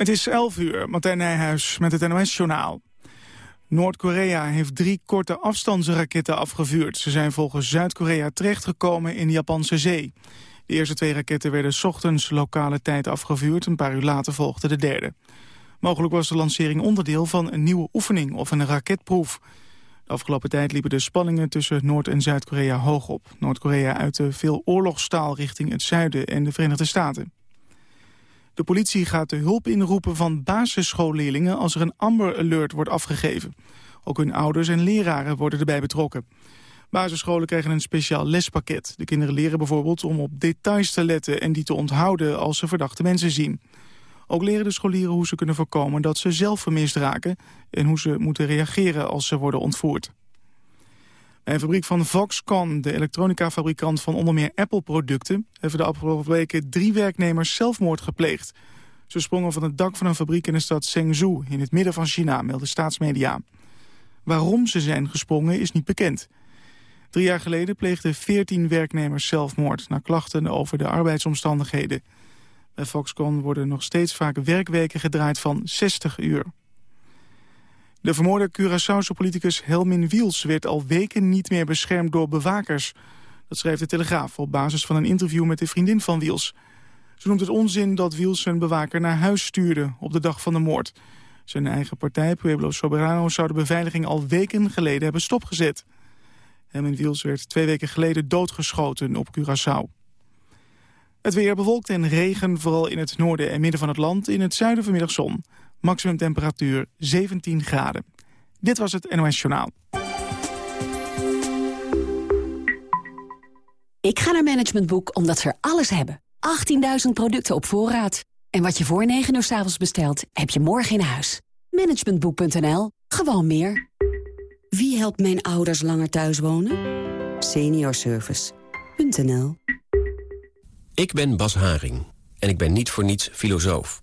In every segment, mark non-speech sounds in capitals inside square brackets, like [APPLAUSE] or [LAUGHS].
Het is 11 uur, Martijn Nijhuis met het NOS-journaal. Noord-Korea heeft drie korte afstandsraketten afgevuurd. Ze zijn volgens Zuid-Korea terechtgekomen in de Japanse zee. De eerste twee raketten werden ochtends lokale tijd afgevuurd. Een paar uur later volgde de derde. Mogelijk was de lancering onderdeel van een nieuwe oefening of een raketproef. De afgelopen tijd liepen de spanningen tussen Noord- en Zuid-Korea hoog op. Noord-Korea uitte veel oorlogstaal richting het zuiden en de Verenigde Staten. De politie gaat de hulp inroepen van basisschoolleerlingen als er een Amber Alert wordt afgegeven. Ook hun ouders en leraren worden erbij betrokken. Basisscholen krijgen een speciaal lespakket. De kinderen leren bijvoorbeeld om op details te letten en die te onthouden als ze verdachte mensen zien. Ook leren de scholieren hoe ze kunnen voorkomen dat ze zelf vermist raken... en hoe ze moeten reageren als ze worden ontvoerd. Bij een fabriek van Foxconn, de elektronica-fabrikant van onder meer Apple-producten... hebben de afgelopen weken drie werknemers zelfmoord gepleegd. Ze sprongen van het dak van een fabriek in de stad Zhengzhou... in het midden van China, melden staatsmedia. Waarom ze zijn gesprongen is niet bekend. Drie jaar geleden pleegden 14 werknemers zelfmoord... na klachten over de arbeidsomstandigheden. Bij Foxconn worden nog steeds vaak werkweken gedraaid van 60 uur. De vermoorde Curaçaose politicus Helmin Wiels werd al weken niet meer beschermd door bewakers. Dat schrijft de Telegraaf op basis van een interview met de vriendin van Wiels. Ze noemt het onzin dat Wiels zijn bewaker naar huis stuurde op de dag van de moord. Zijn eigen partij, Pueblo Soberano, zou de beveiliging al weken geleden hebben stopgezet. Helmin Wiels werd twee weken geleden doodgeschoten op Curaçao. Het weer bewolkt en regen, vooral in het noorden en midden van het land. In het zuiden vanmiddag zon. Maximum temperatuur 17 graden. Dit was het NOS Journaal. Ik ga naar Management Boek omdat ze er alles hebben. 18.000 producten op voorraad. En wat je voor 9 uur s avonds bestelt, heb je morgen in huis. Managementboek.nl. Gewoon meer. Wie helpt mijn ouders langer thuis wonen? Seniorservice.nl Ik ben Bas Haring en ik ben niet voor niets filosoof.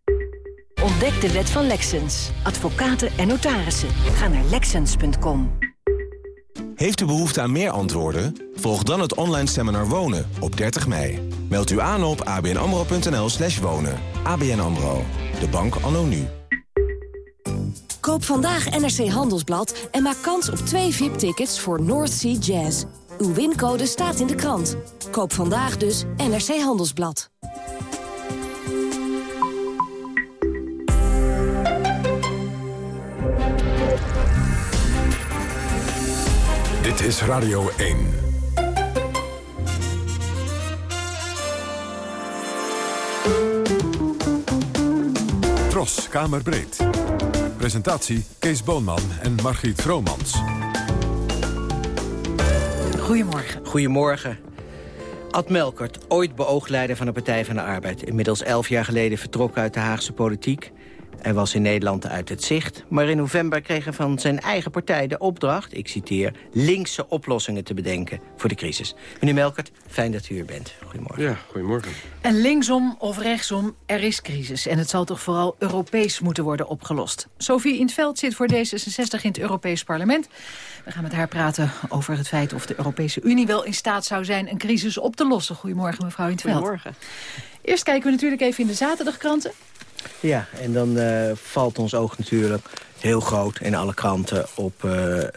Ontdek de wet van Lexens. Advocaten en notarissen. Ga naar lexens.com. Heeft u behoefte aan meer antwoorden? Volg dan het online seminar Wonen op 30 mei. Meld u aan op abnamro.nl slash wonen. ABN AMRO, de bank anno nu. Koop vandaag NRC Handelsblad en maak kans op twee VIP-tickets voor North Sea Jazz. Uw wincode staat in de krant. Koop vandaag dus NRC Handelsblad. Dit is Radio 1. Tros, Kamerbreed. Presentatie Kees Boonman en Margriet Vromans. Goedemorgen. Goedemorgen. Ad Melkert, ooit beoogleider van de Partij van de Arbeid. Inmiddels elf jaar geleden vertrokken uit de Haagse politiek. Hij was in Nederland uit het zicht. Maar in november kreeg hij van zijn eigen partij de opdracht... ik citeer, linkse oplossingen te bedenken voor de crisis. Meneer Melkert, fijn dat u hier bent. Goedemorgen. Ja, goedemorgen. En linksom of rechtsom, er is crisis. En het zal toch vooral Europees moeten worden opgelost. Sophie in het veld zit voor D66 in het Europees Parlement. We gaan met haar praten over het feit of de Europese Unie wel in staat zou zijn... een crisis op te lossen. Goedemorgen, mevrouw in het veld. Goedemorgen. Eerst kijken we natuurlijk even in de zaterdagkranten. Ja, en dan uh, valt ons oog natuurlijk heel groot in alle kranten op uh,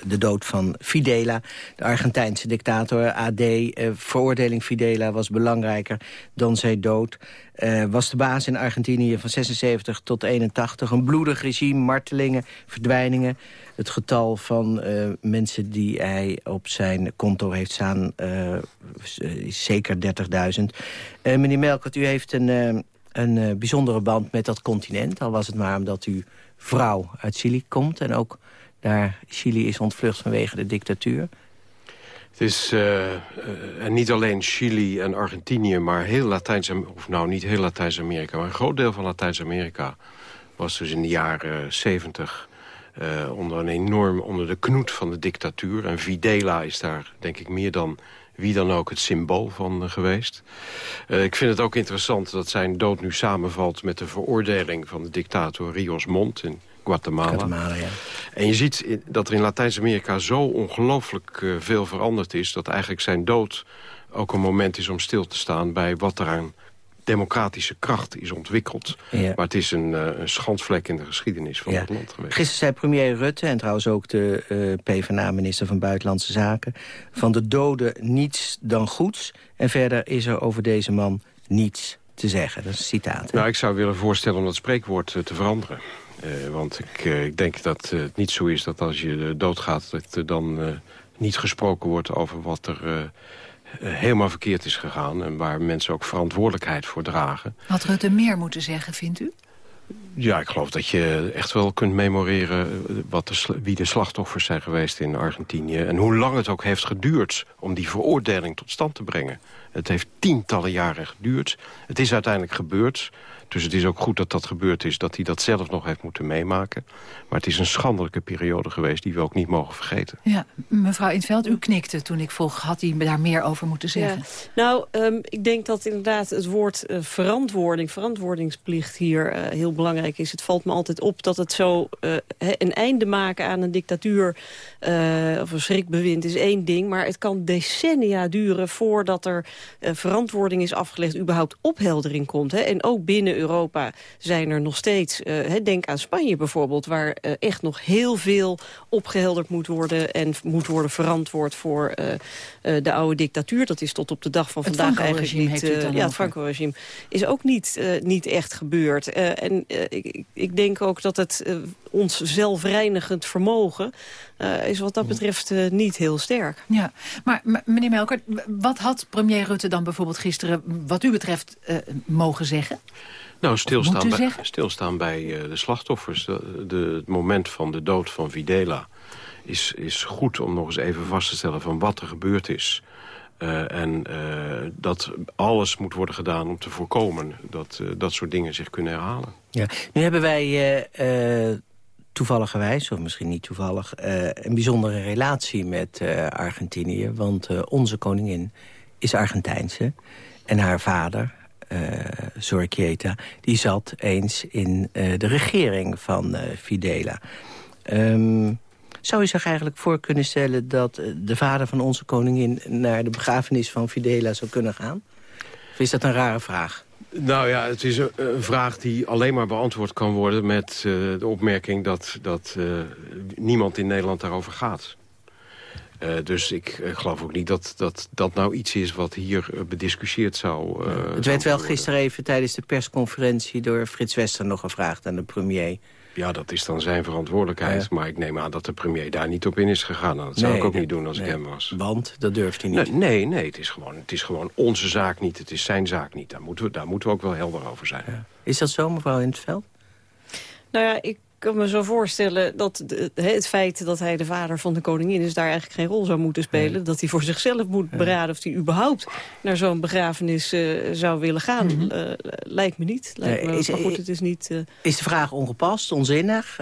de dood van Fidela. De Argentijnse dictator AD. Uh, veroordeling Fidela was belangrijker dan zijn dood. Uh, was de baas in Argentinië van 76 tot 81. Een bloedig regime, martelingen, verdwijningen. Het getal van mensen die hij op zijn konto heeft staan... is zeker 30.000. meneer Melkert, u heeft een een uh, bijzondere band met dat continent. Al was het maar omdat uw vrouw uit Chili komt... en ook daar Chili is ontvlucht vanwege de dictatuur. Het is uh, uh, niet alleen Chili en Argentinië, maar heel Latijns-Amerika... of nou, niet heel Latijns-Amerika, maar een groot deel van Latijns-Amerika... was dus in de jaren zeventig onder een enorm... onder de knoet van de dictatuur. En Videla is daar, denk ik, meer dan wie dan ook het symbool van uh, geweest. Uh, ik vind het ook interessant dat zijn dood nu samenvalt... met de veroordeling van de dictator Rios Montt in Guatemala. Guatemala ja. En je ziet dat er in Latijns-Amerika zo ongelooflijk uh, veel veranderd is... dat eigenlijk zijn dood ook een moment is om stil te staan... bij wat er aan democratische kracht is ontwikkeld. Ja. Maar het is een, uh, een schandvlek in de geschiedenis van ja. het land geweest. Gisteren zei premier Rutte en trouwens ook de uh, PvdA-minister van Buitenlandse Zaken... van de doden niets dan goeds. En verder is er over deze man niets te zeggen. Dat is een citaat. Nou, ik zou willen voorstellen om dat spreekwoord uh, te veranderen. want ik, ik, denk dat het niet zo is dat als je doodgaat... dat er dan niet gesproken wordt over wat er eh, helemaal verkeerd is gegaan... en waar mensen ook verantwoordelijkheid voor dragen. Had Rutte meer moeten zeggen, vindt u? Ja, ik geloof dat je echt wel kunt memoreren eh, wat de, wie de slachtoffers zijn geweest in Argentinië. En hoe lang het ook heeft geduurd om die veroordeling tot stand te brengen. Het heeft tientallen jaren geduurd. Het is uiteindelijk gebeurd. Dus het is ook goed dat dat gebeurd is, dat hij dat zelf nog heeft moeten meemaken. Maar het is een schandelijke periode geweest die we ook niet mogen vergeten. Ja, mevrouw Intveld, u knikte toen ik vroeg, had hij daar meer over moeten zeggen? Ja. Nou, um, ik denk dat inderdaad het woord uh, verantwoording, verantwoordingsplicht hier uh, heel belangrijk is. Het valt me altijd op dat het zo uh, een einde maken aan een dictatuur of een schrikbewind is één ding. Maar het kan decennia duren voordat er verantwoording is afgelegd, überhaupt opheldering komt. Hè? En ook binnen Europa zijn er nog steeds... Uh, denk aan Spanje bijvoorbeeld, waar uh, echt nog heel veel opgehelderd moet worden... en moet worden verantwoord voor uh, de oude dictatuur. Dat is tot op de dag van het vandaag eigenlijk niet... Het ja, het Franco-regime is ook niet, niet echt gebeurd. en ik, ik, denk ook dat het ons zelfreinigend vermogen... Uh, is wat dat betreft uh, niet heel sterk. Ja, maar meneer Melkert, wat had premier Rutte dan bijvoorbeeld gisteren... wat u betreft uh, mogen zeggen? Nou, stilstaan bij, stilstaan bij uh, de slachtoffers. De, de, het moment van de dood van Videla is, is goed om nog eens even vast te stellen... van wat er gebeurd is. Uh, en uh, dat alles moet worden gedaan om te voorkomen... dat dat soort dingen zich kunnen herhalen. Ja. Nu hebben wij toevalligerwijs, of misschien niet toevallig... een bijzondere relatie met Argentinië. Want onze koningin is Argentijnse. En haar vader, uh, die zat eens in de regering van uh, Fidela. Um, zou je zich eigenlijk voor kunnen stellen dat de vader van onze koningin... naar de begrafenis van Fidela zou kunnen gaan? Of is dat een rare vraag? Nou ja, het is een, een vraag die alleen maar beantwoord kan worden... met de opmerking dat, dat niemand in Nederland daarover gaat. Uh, dus ik geloof ook niet dat, dat dat nou iets is wat hier bediscussieerd zou... het werd wel gisteren even tijdens de persconferentie... door Frits Wester nog gevraagd aan de premier. Ja, dat is dan zijn verantwoordelijkheid. Maar ik neem aan dat de premier daar niet op in is gegaan. Dat zou nee, ik ook niet doen als nee, ik hem was. Want dat durft hij niet? Nee, nee, nee het, is gewoon, het is gewoon onze zaak niet. Het is zijn zaak niet. Daar moeten we, daar moeten we ook wel helder over zijn. Ja. Is dat zo, mevrouw in het veld? Nou ja, ik kan me zo voorstellen dat de, het feit dat hij de vader van de koningin is... daar eigenlijk geen rol zou moeten spelen. Nee. Dat hij voor zichzelf moet beraden of hij überhaupt naar zo'n begrafenis uh, zou willen gaan. Mm -hmm. uh, lijkt me niet. Lijkt me, is, maar goed, het is niet... Uh... Is de vraag ongepast, onzinnig?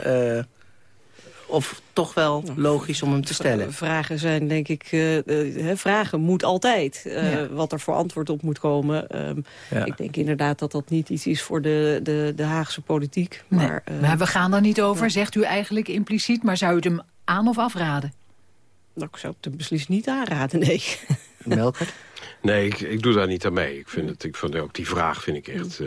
Of toch wel logisch om hem te stellen? Vragen zijn, denk ik, uh, uh, vragen moet altijd. Uh, ja. Wat er voor antwoord op moet komen. Um, ja. Ik denk inderdaad dat dat niet iets is voor de, de, de Haagse politiek. Nee. Maar, maar, we gaan daar niet over, zegt u eigenlijk impliciet. Maar zou u het hem aan of afraden? Nou, ik zou het hem beslist niet aanraden, nee. [LAUGHS] Melker? Nee, ik, ik doe daar niet aan mee. Ik vind, het, ik vind ook die vraag vind ik echt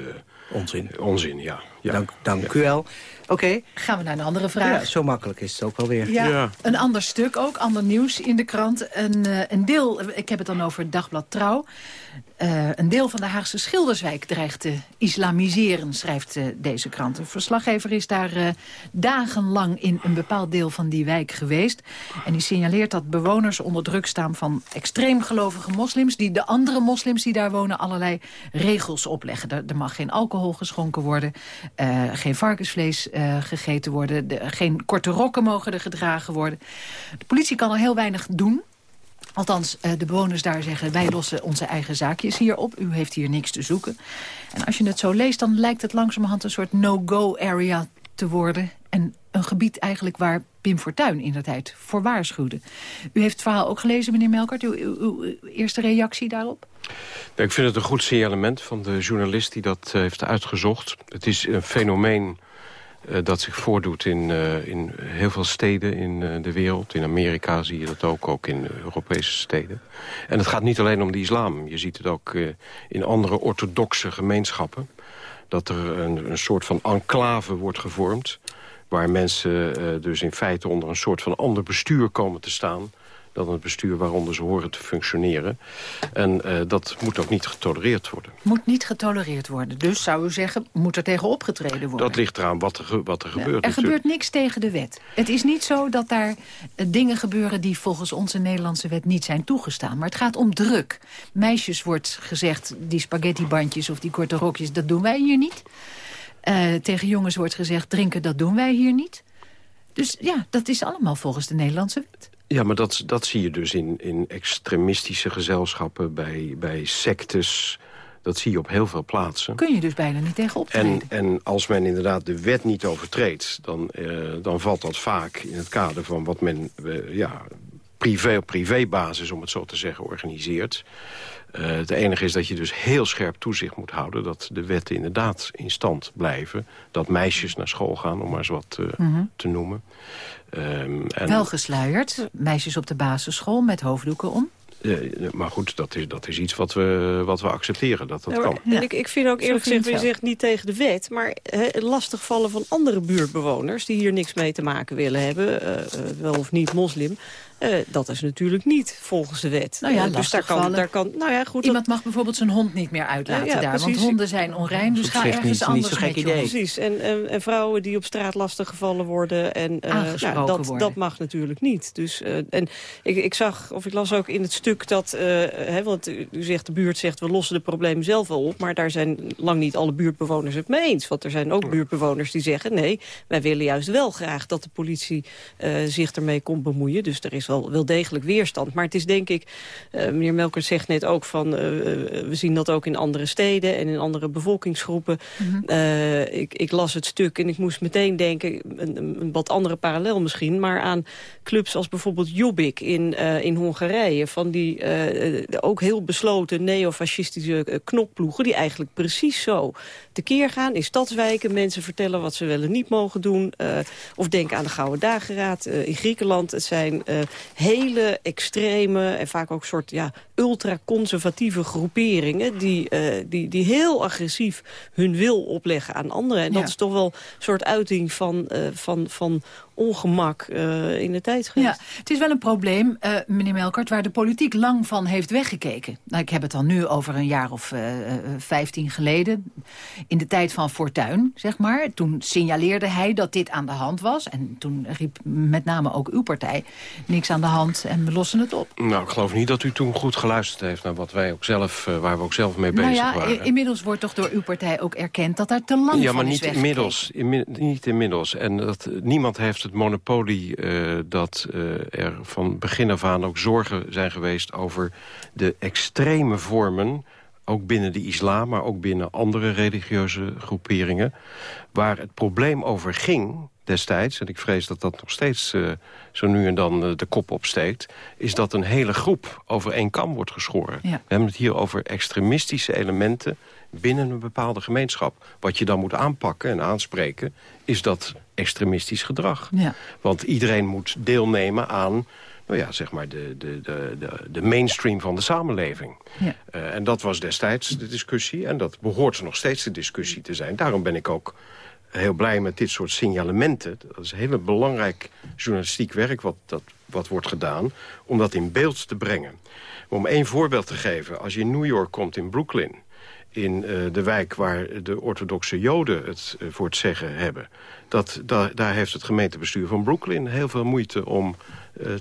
Onzin. Onzin, ja. Ja. Dank, dank u wel. Oké. Gaan we naar een andere vraag. Ja, zo makkelijk is het ook wel weer. Ja, een ander stuk ook, ander nieuws in de krant. Een, uh, een deel, ik heb het dan over het Dagblad Trouw. Uh, een deel van de Haagse Schilderswijk dreigt te islamiseren, schrijft uh, deze krant. Een verslaggever is daar uh, dagenlang in een bepaald deel van die wijk geweest. En die signaleert dat bewoners onder druk staan van extreemgelovige moslims... die de andere moslims die daar wonen allerlei regels opleggen. Er, er mag geen alcohol geschonken worden, geen varkensvlees gegeten worden... De, geen korte rokken mogen er gedragen worden. De politie kan er heel weinig doen... Althans, de bewoners daar zeggen, wij lossen onze eigen zaakjes hier op. U heeft hier niks te zoeken. En als je het zo leest, dan lijkt het langzamerhand een soort no-go area te worden. En een gebied eigenlijk waar Pim Fortuyn in de tijd voor waarschuwde. U heeft het verhaal ook gelezen, meneer Melkert. Uw eerste reactie daarop? Ik vind het een goed signalement van de journalist die dat heeft uitgezocht. Het is een fenomeen uh, dat zich voordoet in, uh, in heel veel steden in de wereld. In Amerika zie je dat ook, ook in Europese steden. En het gaat niet alleen om de islam. Je ziet het ook in andere orthodoxe gemeenschappen. Dat er een, een soort van enclave wordt gevormd... waar mensen dus in feite onder een soort van ander bestuur komen te staan dan het bestuur waaronder ze horen te functioneren. En uh, dat moet ook niet getolereerd worden. Moet niet getolereerd worden. Dus zou u zeggen, moet er tegen opgetreden worden? Dat ligt eraan wat er, wat er gebeurt. Er natuurlijk. gebeurt niks tegen de wet. Het is niet zo dat daar uh, dingen gebeuren die volgens onze Nederlandse wet niet zijn toegestaan. Maar het gaat om druk. Meisjes wordt gezegd, die spaghettibandjes of die korte rokjes, dat doen wij hier niet. Uh, tegen jongens wordt gezegd, drinken, dat doen wij hier niet. Dus ja, dat is allemaal volgens de Nederlandse wet. Ja, maar dat, dat zie je dus in, in extremistische gezelschappen, bij, bij sectes. Dat zie je op heel veel plaatsen. Kun je dus bijna niet tegen optreden. En, en als men inderdaad de wet niet overtreedt... dan, uh, dan valt dat vaak in het kader van wat men uh, ja, privé, op privébasis, om het zo te zeggen, organiseert. Uh, het enige is dat je dus heel scherp toezicht moet houden... dat de wetten inderdaad in stand blijven. Dat meisjes naar school gaan, om maar eens wat uh, -hmm. te noemen. Um, en... Wel gesluierd, meisjes op de basisschool met hoofddoeken om. Uh, maar goed, dat is, dat is iets wat we, wat we accepteren, dat dat ja, kan. En ik, ik vind ook eerlijk gezegd, je zegt niet tegen de wet... maar he, lastigvallen van andere buurtbewoners... die hier niks mee te maken willen hebben, uh, uh, wel of niet moslim... Uh, dat is natuurlijk niet volgens de wet. Nou ja, uh, dus daar kan, daar kan, nou ja, goed, Iemand mag bijvoorbeeld zijn hond niet meer uitlaten ja, ja, daar. Precies. Want honden zijn onrein, dus ga ergens niet, anders niet met idee. Precies, en, en, en, vrouwen die op straat lastig gevallen worden. En, uh, nou, dat, worden. dat mag natuurlijk niet. Dus, en ik, ik zag, of ik las ook in het stuk dat... Hè, want u zegt, de buurt zegt, we lossen de problemen zelf wel op. Maar daar zijn lang niet alle buurtbewoners het mee eens. Want er zijn ook buurtbewoners die zeggen... nee, wij willen juist wel graag dat de politie zich ermee komt bemoeien. Dus er is wel, wel degelijk weerstand. Maar het is denk ik, uh, meneer Melkert zegt net ook van... Uh, we zien dat ook in andere steden en in andere bevolkingsgroepen. Mm -hmm. uh, ik, ik, las het stuk en ik moest meteen denken, een, een, wat andere parallel misschien... maar aan clubs als bijvoorbeeld Jobbik in, in Hongarije... van die ook heel besloten neofascistische knokploegen... die eigenlijk precies zo tekeer gaan in stadswijken. Mensen vertellen wat ze wel en niet mogen doen. of denk aan de Gouden Dageraad in Griekenland. Het zijn hele extreme en vaak ook soort ja, ultraconservatieve groeperingen... Die, uh, die, die heel agressief hun wil opleggen aan anderen. En dat ja. is toch wel een soort uiting van, uh, van, van ongemak uh, in de tijd geweest. Ja, het is wel een probleem, uh, meneer Melkert, waar de politiek lang van heeft weggekeken. Nou, ik heb het dan nu over een jaar of vijftien uh, geleden. In de tijd van Fortuyn, zeg maar. Toen signaleerde hij dat dit aan de hand was. En toen riep met name ook uw partij niks aan de hand en we lossen het op. Nou, ik geloof niet dat u toen goed geluisterd heeft naar wat wij ook zelf, uh, waar we ook zelf mee bezig nou ja, waren. Inmiddels wordt toch door uw partij ook erkend dat daar te lang ja, van maar is niet inmiddels, inmi niet inmiddels. En dat, niemand heeft het monopolie uh, dat uh, er van begin af aan ook zorgen zijn geweest over de extreme vormen ook binnen de islam, maar ook binnen andere religieuze groeperingen... waar het probleem over ging destijds... en ik vrees dat dat nog steeds uh, zo nu en dan de kop opsteekt... is dat een hele groep over één kam wordt geschoren. Ja. We hebben het hier over extremistische elementen binnen een bepaalde gemeenschap. Wat je dan moet aanpakken en aanspreken... is dat extremistisch gedrag. Ja. Want iedereen moet deelnemen aan nou ja, zeg maar de, de, de, de, de mainstream van de samenleving. Ja. Uh, en dat was destijds de discussie en dat behoort nog steeds de discussie te zijn. Daarom ben ik ook heel blij met dit soort signalementen. Dat is heel belangrijk journalistiek werk wat, dat, wat wordt gedaan... om dat in beeld te brengen. Om één voorbeeld te geven. Als je in New York komt, in Brooklyn... in uh, de wijk waar de orthodoxe joden het uh, voor het zeggen hebben... Dat, da, daar heeft het gemeentebestuur van Brooklyn heel veel moeite om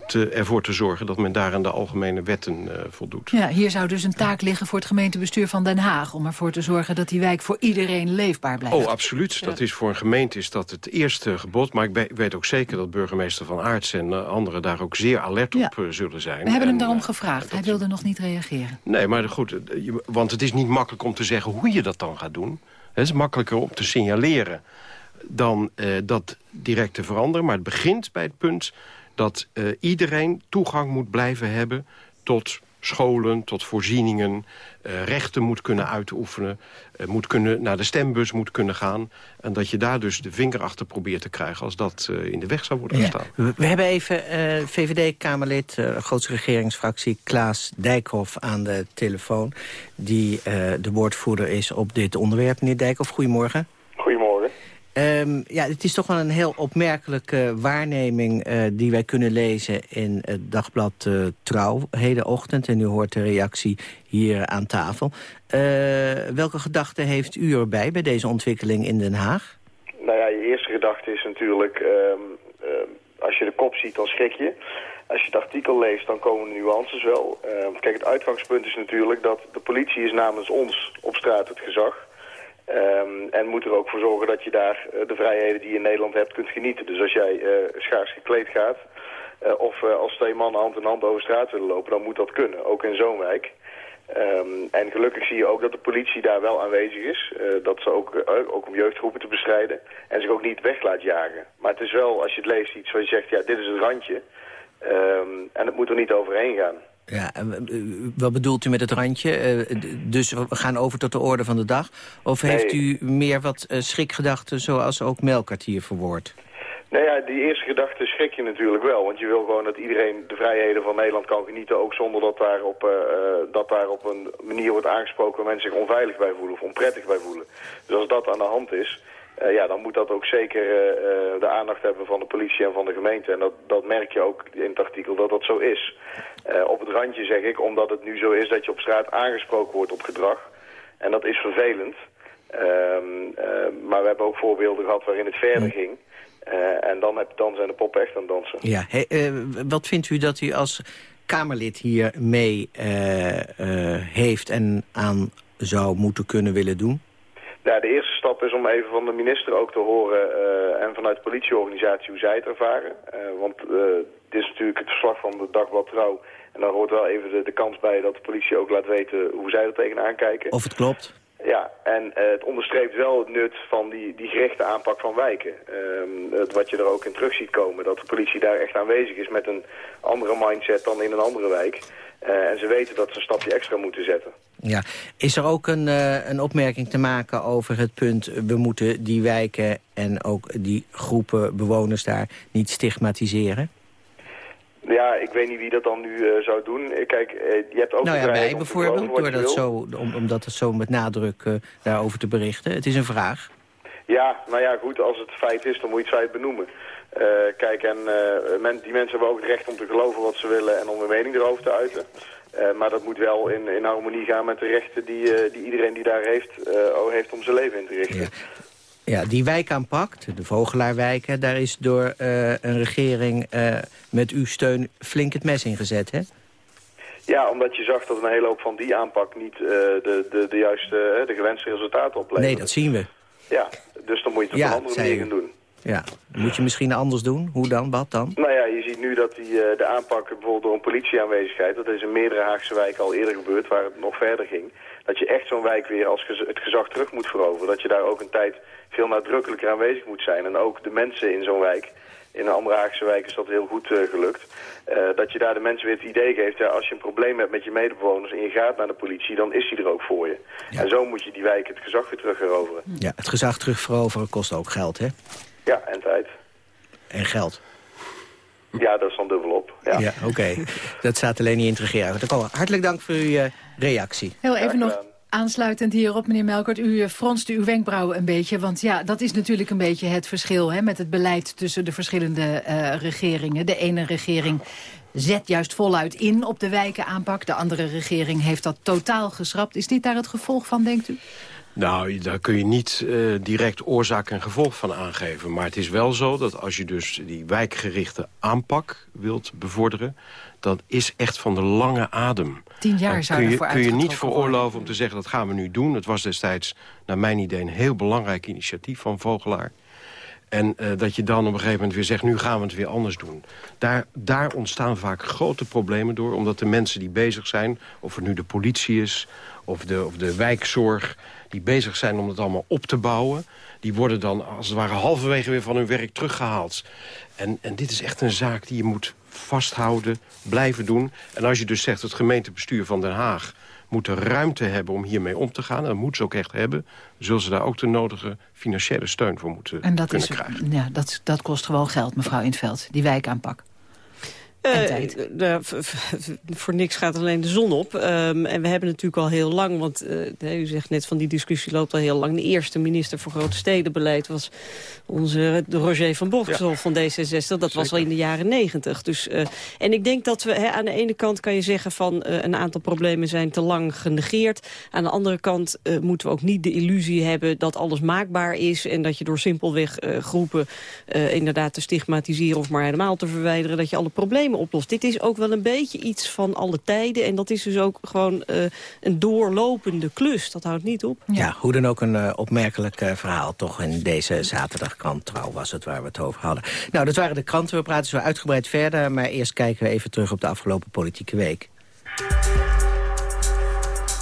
te, ervoor te zorgen dat men daar aan de algemene wetten uh, voldoet. Ja, hier zou dus een taak liggen voor het gemeentebestuur van Den Haag... om ervoor te zorgen dat die wijk voor iedereen leefbaar blijft. Oh, absoluut. Ja. Dat is voor een gemeente is dat het eerste gebod. Maar ik, weet ook zeker dat burgemeester Van Aerts en uh, anderen... daar ook zeer alert ja. op zullen zijn. We hebben en, hem daarom gevraagd. Hij wilde nog niet reageren. Nee, maar goed, want het is niet makkelijk om te zeggen hoe je dat dan gaat doen. Het is makkelijker om te signaleren dan dat direct te veranderen. Maar het begint bij het punt dat uh, iedereen toegang moet blijven hebben... tot scholen, tot voorzieningen, uh, rechten moet kunnen uitoefenen... Uh, moet kunnen, naar de stembus moet kunnen gaan... en dat je daar dus de vinger achter probeert te krijgen... als dat uh, in de weg zou worden gestaan. Ja. We hebben even VVD-Kamerlid, grootste regeringsfractie... Klaas Dijkhoff aan de telefoon... die de woordvoerder is op dit onderwerp. Meneer Dijkhoff, goedemorgen. Um, ja, het is toch wel een heel opmerkelijke waarneming uh, die wij kunnen lezen in het dagblad uh, Trouw hedenochtend. En u hoort de reactie hier aan tafel. Uh, welke gedachte heeft u erbij bij deze ontwikkeling in Den Haag? Nou ja, je eerste gedachte is natuurlijk, um, als je de kop ziet, dan schrik je. Als je het artikel leest, dan komen de nuances wel. kijk, het uitgangspunt is natuurlijk dat de politie is namens ons op straat het gezag Um, en moet er ook voor zorgen dat je daar uh, de vrijheden die je in Nederland hebt kunt genieten. Dus als jij uh, schaars gekleed gaat uh, of als twee mannen hand in hand over straat willen lopen, dan moet dat kunnen, ook in zo'n wijk. Um, en gelukkig zie je ook dat de politie daar wel aanwezig is. dat ze ook, ook om jeugdgroepen te bestrijden en zich ook niet weg laat jagen. Maar het is wel, als je het leest, iets waar je zegt, ja, dit is het randje. Um, en het moet er niet overheen gaan. Ja, wat bedoelt u met het randje? Uh, dus we gaan over tot de orde van de dag? Of nee. heeft u meer wat uh, schrikgedachten zoals ook Melkert hier verwoord? Nou ja, die eerste gedachte schrik je natuurlijk wel. Want je wil gewoon dat iedereen de vrijheden van Nederland kan genieten... ook zonder dat daar op, uh, dat daar op een manier wordt aangesproken... waar mensen zich onveilig bij voelen of onprettig bij voelen. Dus als dat aan de hand is... Uh, ja, dan moet dat ook zeker uh, de aandacht hebben van de politie en van de gemeente. En dat, dat merk je ook in het artikel dat dat zo is. Uh, op het randje zeg ik, omdat het nu zo is dat je op straat aangesproken wordt op gedrag. En dat is vervelend. maar we hebben ook voorbeelden gehad waarin het verder ging. en dan, heb, dan zijn de poppen echt aan het dansen. Ja, hey, wat vindt u dat u als Kamerlid hier mee heeft en aan zou moeten kunnen willen doen? Ja, de eerste stap is om even van de minister ook te horen uh, en vanuit de politieorganisatie hoe zij het ervaren. Uh, want uh, dit is natuurlijk het verslag van de Dagblad Trouw. En daar hoort wel even de, de kans bij dat de politie ook laat weten hoe zij er tegenaan kijken. Of het klopt. Ja, en het onderstreept wel het nut van die, die gerichte aanpak van wijken. Het, wat je er ook in terug ziet komen, dat de politie daar echt aanwezig is met een andere mindset dan in een andere wijk. en ze weten dat ze een stapje extra moeten zetten. Ja. Is er ook een, uh, een opmerking te maken over het punt... we moeten die wijken en ook die groepen bewoners daar niet stigmatiseren? Ja, ik weet niet wie dat dan nu uh, zou doen. Kijk, uh, je hebt ook... Nou ja, wij bijvoorbeeld, door dat zo, om, om dat zo met nadruk daarover te berichten. Het is een vraag. Ja, nou ja, goed, als het feit is, dan moet je het feit benoemen. kijk, en men, die mensen hebben ook het recht om te geloven wat ze willen... en om hun mening erover te uiten. Maar dat moet wel in, in harmonie gaan met de rechten die, die iedereen die daar heeft, heeft om zijn leven in te richten. Ja. Ja die wijkaanpak, de Vogelaarwijken, daar is door een regering met uw steun flink het mes ingezet, hè? Ja, omdat je zag dat een hele hoop van die aanpak niet de, de, de juiste, de gewenste resultaten oplevert. Nee, dat zien we. Ja, dus dan moet je het op ja, een andere manier gaan doen. Ja, moet je misschien anders doen? Hoe dan? Wat dan? Nou ja, je ziet nu dat die, de aanpak bijvoorbeeld door een politieaanwezigheid... dat is in meerdere Haagse wijken al eerder gebeurd, waar het nog verder ging... dat je echt zo'n wijk weer als gez het gezag terug moet veroveren. Dat je daar ook een tijd veel nadrukkelijker aanwezig moet zijn. En ook de mensen in zo'n wijk... In een andere Haagse wijk is dat heel goed uh, gelukt. Uh, dat je daar de mensen weer het idee geeft... Ja, als je een probleem hebt met je medebewoners en je gaat naar de politie... dan is die er ook voor je. Ja. En zo moet je die wijk het gezag weer terug veroveren. Ja, het gezag terug veroveren kost ook geld, hè? Ja, en tijd. En geld. Ja, dat is dan dubbelop. Ja, ja oké. Dat staat alleen niet in het regeerakkoord. Hartelijk dank voor uw uh, reactie. Heel even nog aansluitend hierop, meneer Melkert. U fronste uw wenkbrauwen een beetje. Want ja, dat is natuurlijk een beetje het verschil hè, met het beleid tussen de verschillende uh, regeringen. De ene regering zet juist voluit in op de wijkenaanpak. De andere regering heeft dat totaal geschrapt. Is dit daar het gevolg van, denkt u? Nou, daar kun je niet uh, direct oorzaak en gevolg van aangeven. Maar het is wel zo dat als je dus die wijkgerichte aanpak wilt bevorderen... dat is echt van de lange adem. Tien jaar zou kun je, je Kun je niet veroorloven om te zeggen dat gaan we nu doen. Het was destijds, naar mijn idee, een heel belangrijk initiatief van Vogelaar. En uh, dat je dan op een gegeven moment weer zegt... nu gaan we het weer anders doen. Daar, daar ontstaan vaak grote problemen door. Omdat de mensen die bezig zijn... of het nu de politie is of de, of de wijkzorg... die bezig zijn om het allemaal op te bouwen... die worden dan als het ware halverwege weer van hun werk teruggehaald. En, en dit is echt een zaak die je moet vasthouden, blijven doen. En als je dus zegt het gemeentebestuur van Den Haag moet er ruimte hebben om hiermee om te gaan. En dat moeten ze ook echt hebben. Zullen ze daar ook de nodige financiële steun voor moeten en dat kunnen is, krijgen. Ja, dat, dat kost gewoon geld, mevrouw Intveld, die wijkaanpak. Uh, voor niks gaat alleen de zon op. Um, en we hebben natuurlijk al heel lang, want uh, u zegt net van die discussie loopt al heel lang. De eerste minister voor grote stedenbeleid was onze Roger van ja. van D66. Dat was al in de jaren negentig. Dus, uh, en ik denk dat we he, aan de ene kant kan je zeggen van een aantal problemen zijn te lang genegeerd. Aan de andere kant moeten we ook niet de illusie hebben dat alles maakbaar is. En dat je door simpelweg groepen inderdaad te stigmatiseren of maar helemaal te verwijderen. Dat je alle problemen oplost. Dit is ook wel een beetje iets van alle tijden. En dat is dus ook gewoon uh, een doorlopende klus. Dat houdt niet op. Ja, hoe dan ook een uh, opmerkelijk uh, verhaal. Toch in deze zaterdagkrant Trouw was het waar we het over hadden. Nou, dat waren de kranten. We praten zo uitgebreid verder. Maar eerst kijken we even terug op de afgelopen politieke week.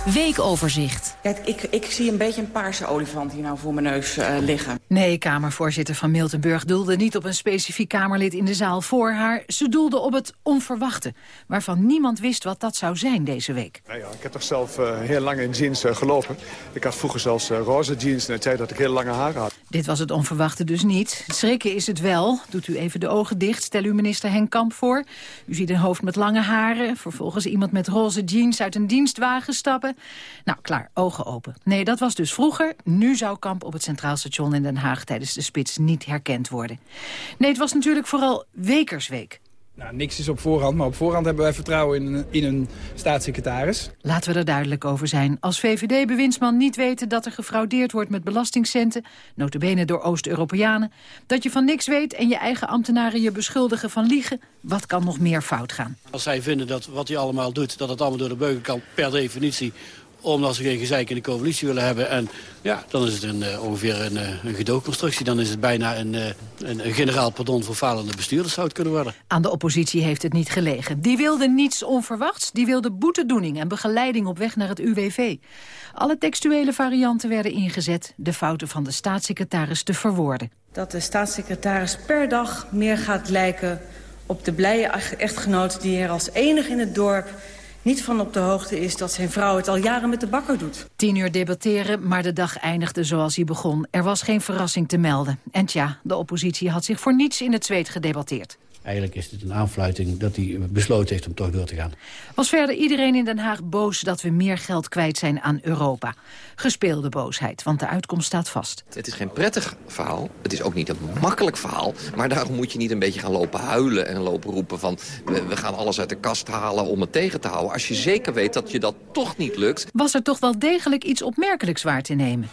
Weekoverzicht. Kijk, ik, ik zie een beetje een paarse olifant hier nou voor mijn neus uh, liggen. Nee, Kamervoorzitter van Miltenburg doelde niet op een specifiek Kamerlid in de zaal voor haar. Ze doelde op het onverwachte, waarvan niemand wist wat dat zou zijn deze week. Nou ja, ik heb toch zelf uh, heel lang in jeans uh, gelopen. Ik had vroeger zelfs roze jeans en de tijd dat ik heel lange haren had. Dit was het onverwachte dus niet. Schrikken is het wel. Doet u even de ogen dicht. Stel u minister Henk Kamp voor. U ziet een hoofd met lange haren. Vervolgens iemand met roze jeans uit een dienstwagen stappen. Nou, klaar, ogen open. Nee, dat was dus vroeger. Nu zou Kamp op het Centraal Station in Den Haag tijdens de spits niet herkend worden. Nee, het was natuurlijk vooral Wekersweek. Nou, niks is op voorhand, maar op voorhand hebben wij vertrouwen in een, in een staatssecretaris. Laten we er duidelijk over zijn. Als VVD-bewindsman niet weten dat er gefraudeerd wordt met belastingcenten... notabene door Oost-Europeanen... dat je van niks weet en je eigen ambtenaren je beschuldigen van liegen... wat kan nog meer fout gaan? Als zij vinden dat wat hij allemaal doet, dat het allemaal door de beugel kan per definitie omdat ze geen gezeik in de coalitie willen hebben. En ja, dan is het een, uh, ongeveer een, uh, een gedoogconstructie. Dan is het bijna een, uh, een, een generaal pardon voor falende bestuurders zou het kunnen worden. Aan de oppositie heeft het niet gelegen. Die wilde niets onverwachts. Die wilde boetedoening en begeleiding op weg naar het UWV. Alle textuele varianten werden ingezet de fouten van de staatssecretaris te verwoorden. Dat de staatssecretaris per dag meer gaat lijken op de blije echtgenoot die er als enig in het dorp niet van op de hoogte is dat zijn vrouw het al jaren met de bakker doet. Tien uur debatteren, maar de dag eindigde zoals hij begon. Er was geen verrassing te melden. En tja, de oppositie had zich voor niets in het zweet gedebatteerd. Eigenlijk is het een aanfluiting dat hij besloten heeft om toch door te gaan. Was verder iedereen in Den Haag boos dat we meer geld kwijt zijn aan Europa. Gespeelde boosheid, want de uitkomst staat vast. Het is geen prettig verhaal, het is ook niet een makkelijk verhaal... maar daarom moet je niet een beetje gaan lopen huilen en lopen roepen van... we gaan alles uit de kast halen om het tegen te houden... als je zeker weet dat je dat toch niet lukt. Was er toch wel degelijk iets opmerkelijks waar te nemen?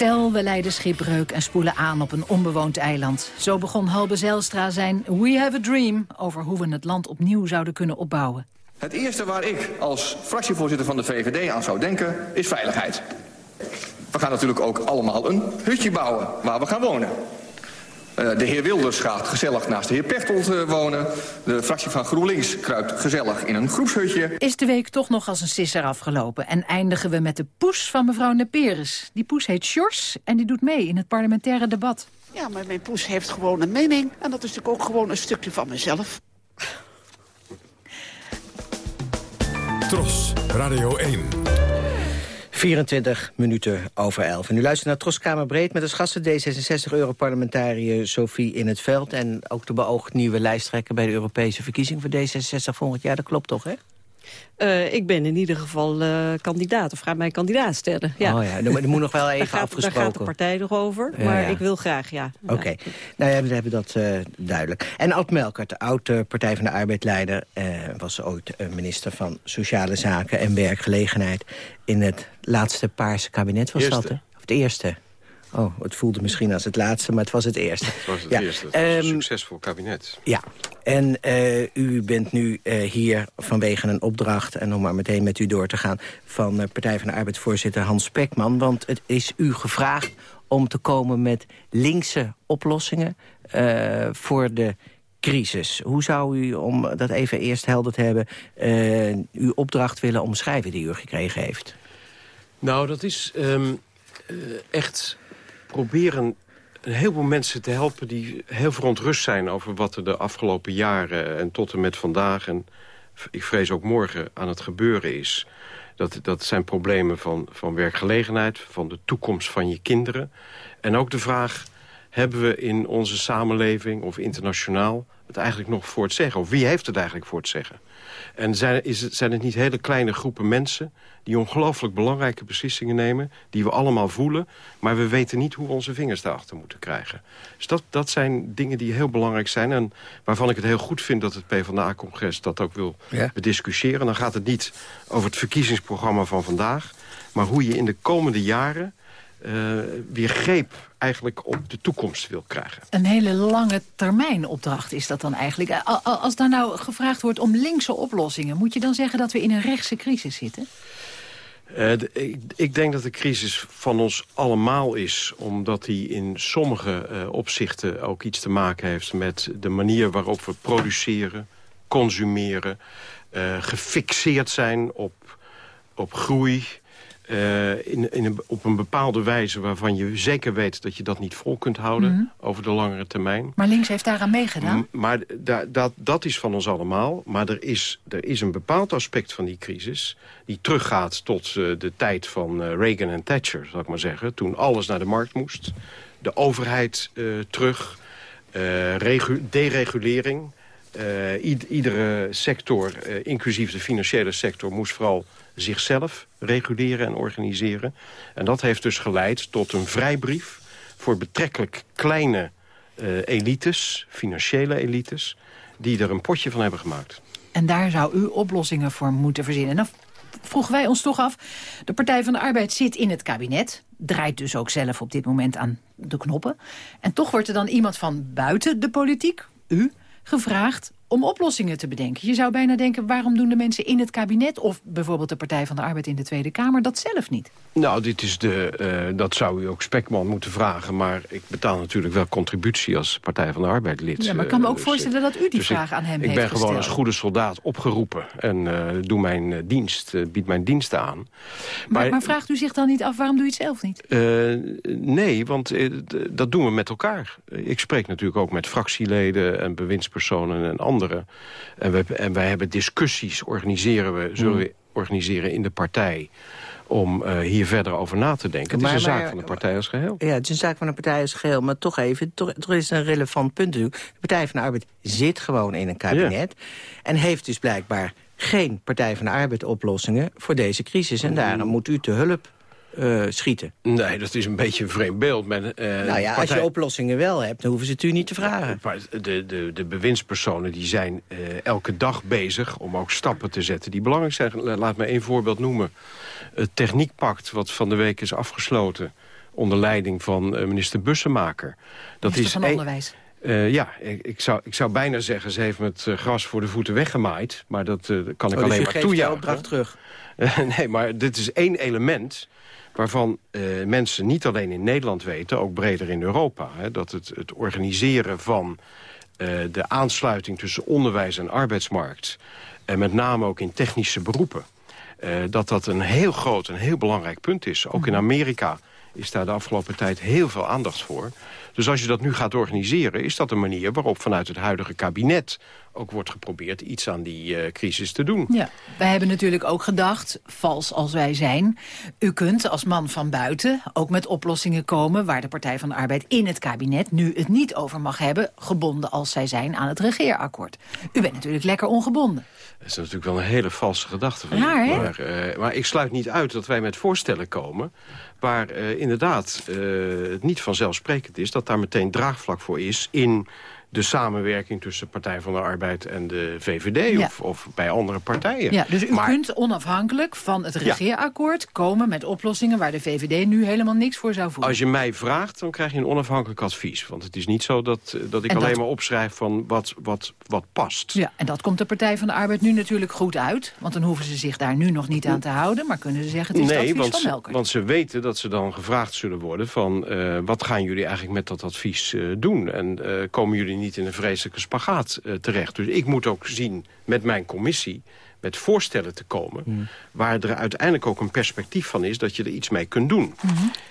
Stel, we leiden schipbreuk en spoelen aan op een onbewoond eiland. Zo begon Halbe Zijlstra zijn We Have a Dream... over hoe we het land opnieuw zouden kunnen opbouwen. Het eerste waar ik als fractievoorzitter van de VVD aan zou denken... is veiligheid. We gaan natuurlijk ook allemaal een hutje bouwen waar we gaan wonen. Uh, de heer Wilders gaat gezellig naast de heer Pechtold uh, wonen. De fractie van GroenLinks kruipt gezellig in een groepshutje. Is de week toch nog als een sisser afgelopen. En eindigen we met de poes van mevrouw Neperes. Die poes heet Sjors en die doet mee in het parlementaire debat. Ja, maar mijn poes heeft gewoon een mening. En dat is natuurlijk ook gewoon een stukje van mezelf. Tros, Radio 1. 24 minuten over 11. En u luistert naar Troskamer Breed met als gasten D66-europarlementariër Sophie in het Veld... en ook de beoogd nieuwe lijsttrekker bij de Europese verkiezing voor D66 volgend jaar. Dat klopt toch, hè? Uh, ik ben in ieder geval uh, kandidaat, of ga mij kandidaat stellen. Ja. Oh ja, er moet nog wel [LAUGHS] even gaat, afgesproken. Daar gaat de partij nog over, ja, maar ja. ik wil graag, ja. Oké, okay. nou ja, we hebben dat uh, duidelijk. En Ad Melkert, de oude Partij van de Arbeid-leider... was ooit minister van Sociale Zaken en Werkgelegenheid... in het laatste Paarse kabinet was eerste. dat, hè? Of het eerste. Oh, het voelde misschien als het laatste, maar het was het eerste. Het was het ja. eerste. Het was een um, succesvol kabinet. Ja, en uh, u bent nu uh, hier vanwege een opdracht... en om maar meteen met u door te gaan... van uh, Partij van de Arbeid-voorzitter Hans Spekman. Want het is u gevraagd om te komen met linkse oplossingen... voor de crisis. Hoe zou u, om dat even eerst helder te hebben... uw opdracht willen omschrijven die u gekregen heeft? Nou, dat is um, echt proberen een heleboel mensen te helpen die heel verontrust zijn... over wat er de afgelopen jaren en tot en met vandaag... en ik vrees ook morgen aan het gebeuren is. Dat, dat zijn problemen van, van werkgelegenheid, van de toekomst van je kinderen. En ook de vraag, hebben we in onze samenleving of internationaal... het eigenlijk nog voor het zeggen? Of wie heeft het eigenlijk voor het zeggen? En zijn, is het, zijn het niet hele kleine groepen mensen... die ongelooflijk belangrijke beslissingen nemen... die we allemaal voelen, maar we weten niet hoe we onze vingers daarachter moeten krijgen. Dus dat, dat zijn dingen die heel belangrijk zijn... en waarvan ik het heel goed vind dat het PvdA-congres dat ook wil ja. bediscussiëren. Dan gaat het niet over het verkiezingsprogramma van vandaag... maar hoe je in de komende jaren uh, weer greep eigenlijk op de toekomst wil krijgen. Een hele lange termijn opdracht is dat dan eigenlijk. Als daar nou gevraagd wordt om linkse oplossingen... moet je dan zeggen dat we in een rechtse crisis zitten? Uh, de, ik, ik, denk dat de crisis van ons allemaal is... omdat die in sommige uh, opzichten ook iets te maken heeft... met de manier waarop we produceren, consumeren... Gefixeerd zijn op, op groei... Uh, in, in een, op een bepaalde wijze waarvan je zeker weet dat je dat niet vol kunt houden... Mm -hmm. over de langere termijn. Maar links heeft daaraan meegedaan? M maar da, dat, dat is van ons allemaal. Maar er is, er is een bepaald aspect van die crisis... die teruggaat tot uh, de tijd van uh, Reagan en Thatcher, zal ik maar zeggen. Toen alles naar de markt moest. De overheid terug. deregulering. iedere sector, inclusief de financiële sector, moest vooral zichzelf reguleren en organiseren. En dat heeft dus geleid tot een vrijbrief voor betrekkelijk kleine uh, elites, financiële elites... die er een potje van hebben gemaakt. En daar zou u oplossingen voor moeten verzinnen. Nou vroegen wij ons toch af, de Partij van de Arbeid zit in het kabinet... draait dus ook zelf op dit moment aan de knoppen. En toch wordt er dan iemand van buiten de politiek, u, gevraagd om oplossingen te bedenken. Je zou bijna denken, waarom doen de mensen in het kabinet... of bijvoorbeeld de Partij van de Arbeid in de Tweede Kamer dat zelf niet? Nou, dit is de, uh, dat zou u ook Spekman moeten vragen... maar ik betaal natuurlijk wel contributie als Partij van de Arbeid lid. Ja, maar ik kan me ook uh, voorstellen dat u die dus vraag ik, aan hem heeft Ik ben gewoon gesteld. als goede soldaat opgeroepen en uh, doe mijn dienst, bied mijn diensten aan. Maar, maar, maar, vraagt u zich dan niet af, waarom doe je het zelf niet? nee, want dat doen we met elkaar. Ik spreek natuurlijk ook met fractieleden en bewindspersonen en anderen en, we, en wij hebben discussies, organiseren we, zullen we organiseren in de partij om uh, hier verder over na te denken. Maar, het is een maar, zaak van de partij als geheel. Ja, het is een zaak van de partij als geheel. Maar toch even, toch, toch is een relevant punt natuurlijk. De Partij van de Arbeid zit gewoon in een kabinet. Ja. En heeft dus blijkbaar geen Partij van de Arbeid oplossingen voor deze crisis. En daarom moet u te hulp uh, schieten. Nee, dat is een beetje een vreemd beeld. Men, uh, nou ja, partij... als je oplossingen wel hebt, dan hoeven ze het u niet te vragen. De, de, de bewindspersonen die zijn uh, elke dag bezig om ook stappen te zetten die belangrijk zijn. Laat me één voorbeeld noemen. Het techniekpact wat van de week is afgesloten onder leiding van minister Bussemaker. Dat minister is van Onderwijs. Uh, ja, ik, ik, zou, ik zou bijna zeggen, ze heeft me het uh, gras voor de voeten weggemaaid. Maar dat uh, kan ik oh, alleen dus maar toejuichen. opdracht terug? [LAUGHS] nee, maar dit is één element waarvan uh, mensen niet alleen in Nederland weten... ook breder in Europa. Hè, dat het, het organiseren van uh, de aansluiting tussen onderwijs en arbeidsmarkt... en met name ook in technische beroepen... Uh, dat dat een heel groot en heel belangrijk punt is. Ook in Amerika is daar de afgelopen tijd heel veel aandacht voor. Dus als je dat nu gaat organiseren, is dat een manier waarop vanuit het huidige kabinet ook wordt geprobeerd iets aan die uh, crisis te doen. Ja, wij hebben natuurlijk ook gedacht, vals als wij zijn... u kunt als man van buiten ook met oplossingen komen... waar de Partij van de Arbeid in het kabinet nu het niet over mag hebben... gebonden als zij zijn aan het regeerakkoord. U bent natuurlijk lekker ongebonden. Dat is natuurlijk wel een hele valse gedachte. Van Raar, hè? Maar, uh, maar ik sluit niet uit dat wij met voorstellen komen... waar uh, inderdaad uh, het niet vanzelfsprekend is... dat daar meteen draagvlak voor is in de samenwerking tussen Partij van de Arbeid en de VVD Ja. of, of bij andere partijen. Ja, dus u maar, kunt onafhankelijk van het regeerakkoord komen met oplossingen... waar de VVD nu helemaal niks voor zou voelen. Als je mij vraagt, dan krijg je een onafhankelijk advies. Want het is niet zo dat, dat ik En alleen dat- maar opschrijf van wat, wat, wat past. Ja, en dat komt de Partij van de Arbeid nu natuurlijk goed uit. Want dan hoeven ze zich daar nu nog niet aan te houden. Maar kunnen ze zeggen, het is het advies want, van Melkert. want ze weten dat ze dan gevraagd zullen worden van... eh, wat gaan jullie eigenlijk met dat advies eh, doen? En eh, komen jullie niet in een vreselijke spagaat eh, terecht? Dus ik moet ook zien met mijn commissie met voorstellen te komen... Hmm. waar er uiteindelijk ook een perspectief van is... dat je er iets mee kunt doen.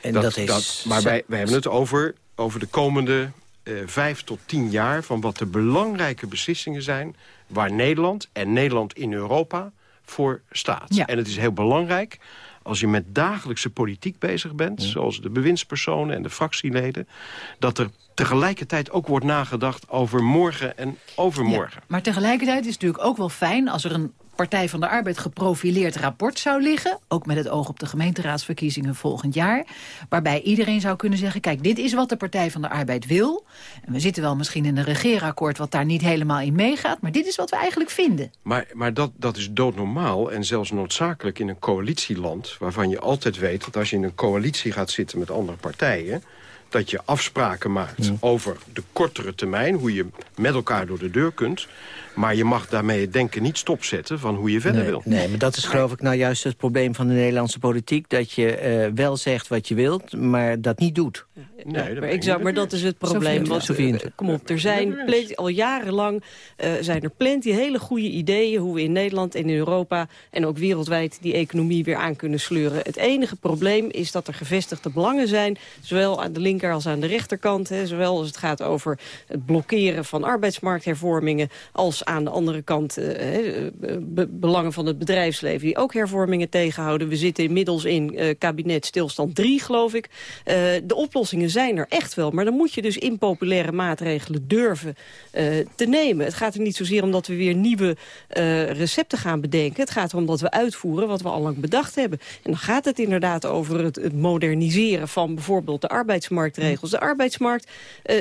En dat is- maar wij, wij hebben het over, over de komende eh, vijf tot tien jaar... van wat de belangrijke beslissingen zijn... waar Nederland en Nederland in Europa voor staat. Ja. En het is heel belangrijk als je met dagelijkse politiek bezig bent... zoals de bewindspersonen en de fractieleden... dat er tegelijkertijd ook wordt nagedacht over morgen en overmorgen. Maar tegelijkertijd is het natuurlijk ook wel fijn als er een Partij van de Arbeid geprofileerd rapport zou liggen. Ook met het oog op de gemeenteraadsverkiezingen volgend jaar. Waarbij iedereen zou kunnen zeggen, kijk, dit is wat de Partij van de Arbeid wil. En we zitten wel misschien in een regeerakkoord wat daar niet helemaal in meegaat. Maar dit is wat we eigenlijk vinden. Maar, maar dat, dat is doodnormaal en zelfs noodzakelijk in een coalitieland... waarvan je altijd weet dat als je in een coalitie gaat zitten met andere partijen... dat je afspraken maakt over de kortere termijn... hoe je met elkaar door de deur kunt. Maar je mag daarmee het denken niet stopzetten van hoe je verder nee, wil. Nee, maar dat is geloof ik nou juist het probleem van de Nederlandse politiek. Dat je eh, wel zegt wat je wilt, maar dat niet doet. Nee, maar, ik zou, maar dat is het probleem. Want, Sofie. eh, kom op, er zijn plenty, al jarenlang eh, zijn er plenty hele goede ideeën... hoe we in Nederland en in Europa en ook wereldwijd die economie weer aan kunnen sleuren. Het enige probleem is dat er gevestigde belangen zijn... zowel aan de linker als aan de rechterkant. Hè, zowel als het gaat over het blokkeren van arbeidsmarkthervormingen... als aan de andere kant eh, eh, be- belangen van het bedrijfsleven... die ook hervormingen tegenhouden. We zitten inmiddels in eh, kabinet stilstand 3, geloof ik. Eh, de oplossingen zijn er echt wel. Maar dan moet je dus impopulaire maatregelen durven te nemen. Het gaat er niet zozeer om dat we weer nieuwe recepten gaan bedenken. Het gaat erom dat we uitvoeren wat we al lang bedacht hebben. En dan gaat het inderdaad over het, het moderniseren van bijvoorbeeld de arbeidsmarktregels. De arbeidsmarkt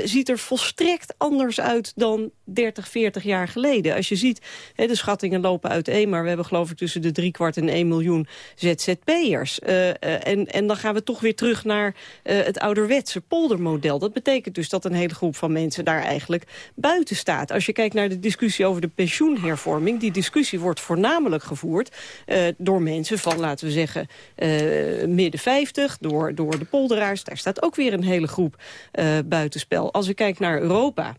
ziet er volstrekt anders uit dan 30, 40 jaar geleden. Als je ziet, hè, de schattingen lopen uiteen... maar we hebben geloof ik tussen de drie kwart en 1 miljoen ZZP'ers. Eh, eh, en, en dan gaan we toch weer terug naar eh, het ouderwetse poldermodel. Dat betekent dus dat een hele groep van mensen daar eigenlijk buiten staat. Als je kijkt naar de discussie over de pensioenhervorming... die discussie wordt voornamelijk gevoerd door mensen van, laten we zeggen... midden 50, door, door de polderaars. Daar staat ook weer een hele groep buitenspel. Als ik kijk naar Europa...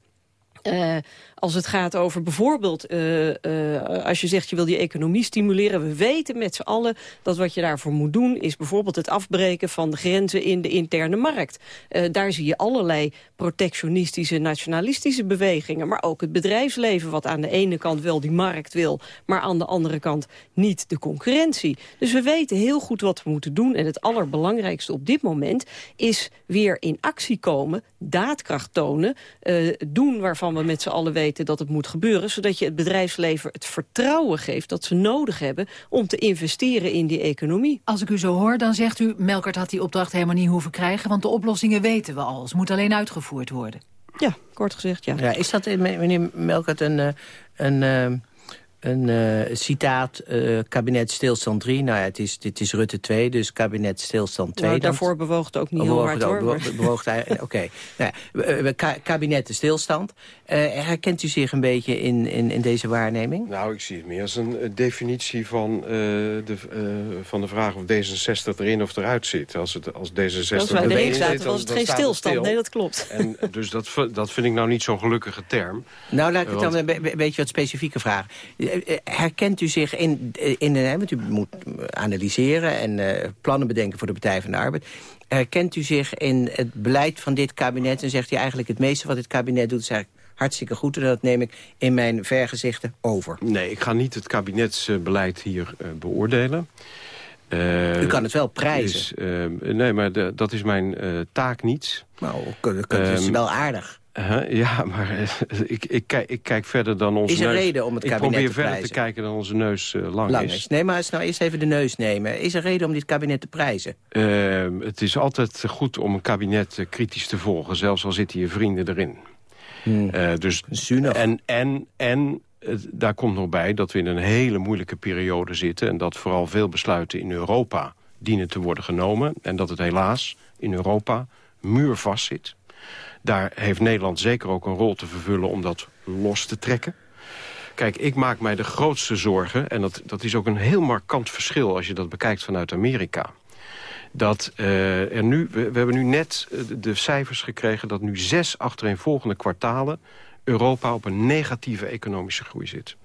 als het gaat over bijvoorbeeld, eh, eh, als je zegt je wil die economie stimuleren. We weten met z'n allen dat wat je daarvoor moet doen... is bijvoorbeeld het afbreken van de grenzen in de interne markt. Eh, daar zie je allerlei protectionistische, nationalistische bewegingen. Maar ook het bedrijfsleven wat aan de ene kant wel die markt wil... maar aan de andere kant niet de concurrentie. Dus we weten heel goed wat we moeten doen. En het allerbelangrijkste op dit moment is weer in actie komen... daadkracht tonen, doen waarvan we met z'n allen weten dat het moet gebeuren... zodat je het bedrijfsleven het vertrouwen geeft dat ze nodig hebben... om te investeren in die economie. Als ik u zo hoor, dan zegt u... Melkert had die opdracht helemaal niet hoeven krijgen... want de oplossingen weten we al. Ze moeten alleen uitgevoerd worden. Ja, kort gezegd, ja. Ja, is dat, meneer Melkert, een, eh, een, eh, een eh, citaat, eh, kabinet stilstand 3? Nou ja, het is, dit is Rutte 2, dus kabinet stilstand 2. Nou, daarvoor bewoog het ook niet Oh, heel bewoog hard, hoor. bewo- bewoog het eigenlijk- [LAUGHS] Oké. Nou ja, we- we- ka- kabinetten stilstand. Eh, herkent u zich een beetje in, in, in deze waarneming? Nou, ik zie het meer als een definitie van, eh, de, eh, van de vraag of D66 erin of eruit zit. Als, het, als D66 Als wij erin zit, was het geen stilstand. stil. Nee, dat klopt. En, dus dat, dat vind ik nou niet zo'n gelukkige term. Nou, laat ik het dan een, be- een beetje wat specifieke vragen. Eh, eh, Herkent u zich in, eh, in de... Want u moet analyseren en eh, plannen bedenken voor de Partij van de Arbeid. Herkent u zich in het beleid van dit kabinet... en zegt u eigenlijk het meeste wat dit kabinet doet... is eigenlijk hartstikke goed. En dat neem ik in mijn vergezichten over. Nee, ik ga niet het kabinetsbeleid hier uh, beoordelen. Uh, U kan het wel prijzen. Is, uh, nee, maar de, dat is mijn taak niet. Nou, dat is um, wel aardig. Ja, maar ik, ik, kijk, ik kijk verder dan onze neus. Is er neus. reden om het ik kabinet probeer te verder te kijken dan onze neus uh, lang, lang is. is. Nee, maar eens nou eerst even de neus nemen. Is er reden om dit kabinet te prijzen? Uh, het is altijd goed om een kabinet kritisch te volgen. Zelfs al zitten je vrienden erin. Hmm. dus, en, en, en daar komt nog bij dat we in een hele moeilijke periode zitten... en dat vooral veel besluiten in Europa dienen te worden genomen... en dat het helaas in Europa muurvast zit. Daar heeft Nederland zeker ook een rol te vervullen om dat los te trekken. Kijk, ik maak mij de grootste zorgen... en dat, dat is ook een heel markant verschil als je dat bekijkt vanuit Amerika dat uh, er nu, we, we, hebben nu net de cijfers gekregen... dat nu zes achtereenvolgende kwartalen Europa op een negatieve economische groei zit.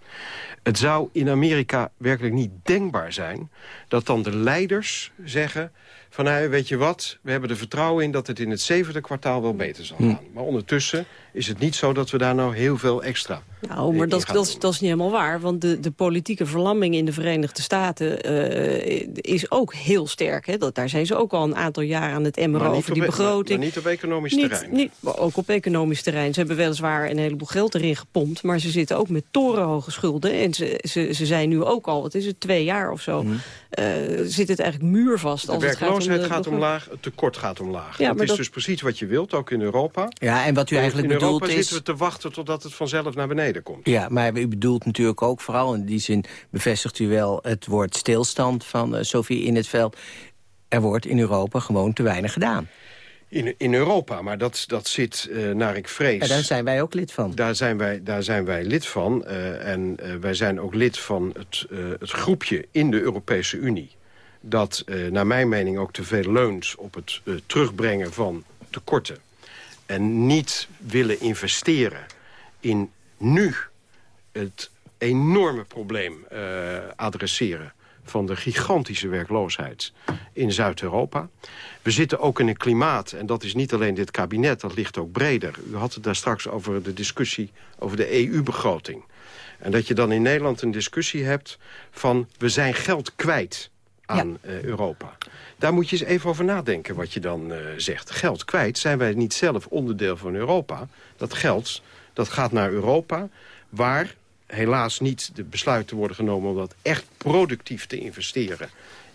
Het zou in Amerika werkelijk niet denkbaar zijn... dat dan de leiders zeggen van nou, weet je wat, we hebben er vertrouwen in dat het in het zevende kwartaal wel beter zal gaan. Maar ondertussen is het niet zo dat we daar nou heel veel extra Nou, maar dat, dat, dat, is niet helemaal waar. Want de, de politieke verlamming in de Verenigde Staten uh, is ook heel sterk. Hè? Dat, daar zijn ze ook al een aantal jaar aan het emmeren over die begroting. Maar, maar, niet op economisch niet, terrein. Niet, ook op economisch terrein. Ze hebben weliswaar een heleboel geld erin gepompt. Maar ze zitten ook met torenhoge schulden. En ze, ze, ze zijn nu ook al, wat is het, twee jaar of zo... Mm. Uh, zit het eigenlijk muurvast. De als het gaat, gaat om omlaag, het tekort gaat omlaag. Ja, dat is dat... dus precies wat je wilt, ook in Europa. Ja, en wat u eigenlijk in bedoelt Europa is... zitten we te wachten totdat het vanzelf naar beneden komt. Ja, maar u bedoelt natuurlijk ook vooral, in die zin bevestigt u wel het woord stilstand van uh, Sophie in het veld. Er wordt in Europa gewoon te weinig gedaan. In, in Europa, maar dat, dat zit, uh, naar ik vrees... En daar zijn wij ook lid van. Daar zijn wij, daar zijn wij lid van. Uh, en uh, wij zijn ook lid van het, het groepje in de Europese Unie... dat naar mijn mening ook te veel leunt op het terugbrengen van tekorten. En niet willen investeren in nu het enorme probleem adresseren van de gigantische werkloosheid in Zuid-Europa. We zitten ook in een klimaat, en dat is niet alleen dit kabinet, dat ligt ook breder. U had het daar straks over de discussie over de EU-begroting. En dat je dan in Nederland een discussie hebt van we zijn geld kwijt aan uh, Europa. Daar moet je eens even over nadenken wat je dan uh, zegt. Geld kwijt, zijn wij niet zelf onderdeel van Europa? Dat geld, dat gaat naar Europa, waar helaas niet de besluiten worden genomen... om dat echt productief te investeren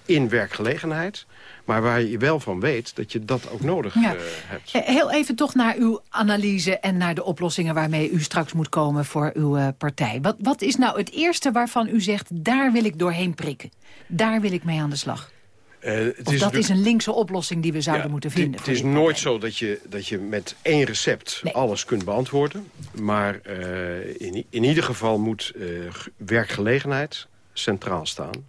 in werkgelegenheid. Maar waar je wel van weet dat je dat ook nodig ja. uh, hebt. Heel even toch naar uw analyse en naar de oplossingen... waarmee u straks moet komen voor uw uh, partij. Wat, wat is nou het eerste waarvan u zegt... daar wil ik doorheen prikken? Daar wil ik mee aan de slag? Uh, het is dat is een linkse oplossing die we zouden ja, moeten vinden. Het is nooit zo dat je, dat je met één recept nee. alles kunt beantwoorden. Maar uh, in, in ieder geval moet uh, werkgelegenheid centraal staan.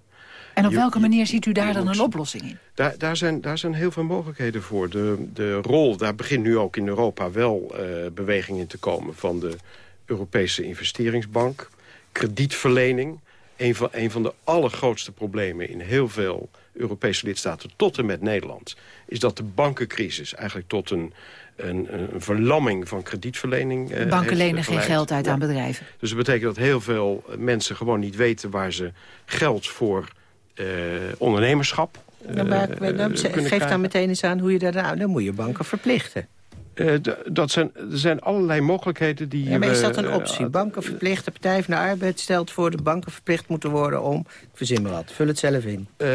En op welke manier ziet u daar dan een oplossing in? Daar, daar, zijn, daar zijn heel veel mogelijkheden voor. De, de rol, daar begint nu ook in Europa wel beweging in te komen... van de Europese investeringsbank. Kredietverlening. Een van, een van de allergrootste problemen in heel veel Europese lidstaten tot en met Nederland... is dat de bankencrisis eigenlijk tot een, een, een verlamming van kredietverlening uh, Banken lenen geen geld uit ja. aan bedrijven. Dus dat betekent dat heel veel mensen gewoon niet weten... waar ze geld voor uh, ondernemerschap uh, ja, maar, dan, Geef dan meteen eens aan hoe je dat... Nou, dan moet je banken verplichten. Uh, dat zijn, er zijn allerlei mogelijkheden die... Ja, maar is dat een optie? Banken verplicht, de Partij van de Arbeid stelt voor... de banken verplicht moeten worden om... verzin maar wat, vul het zelf in. Uh,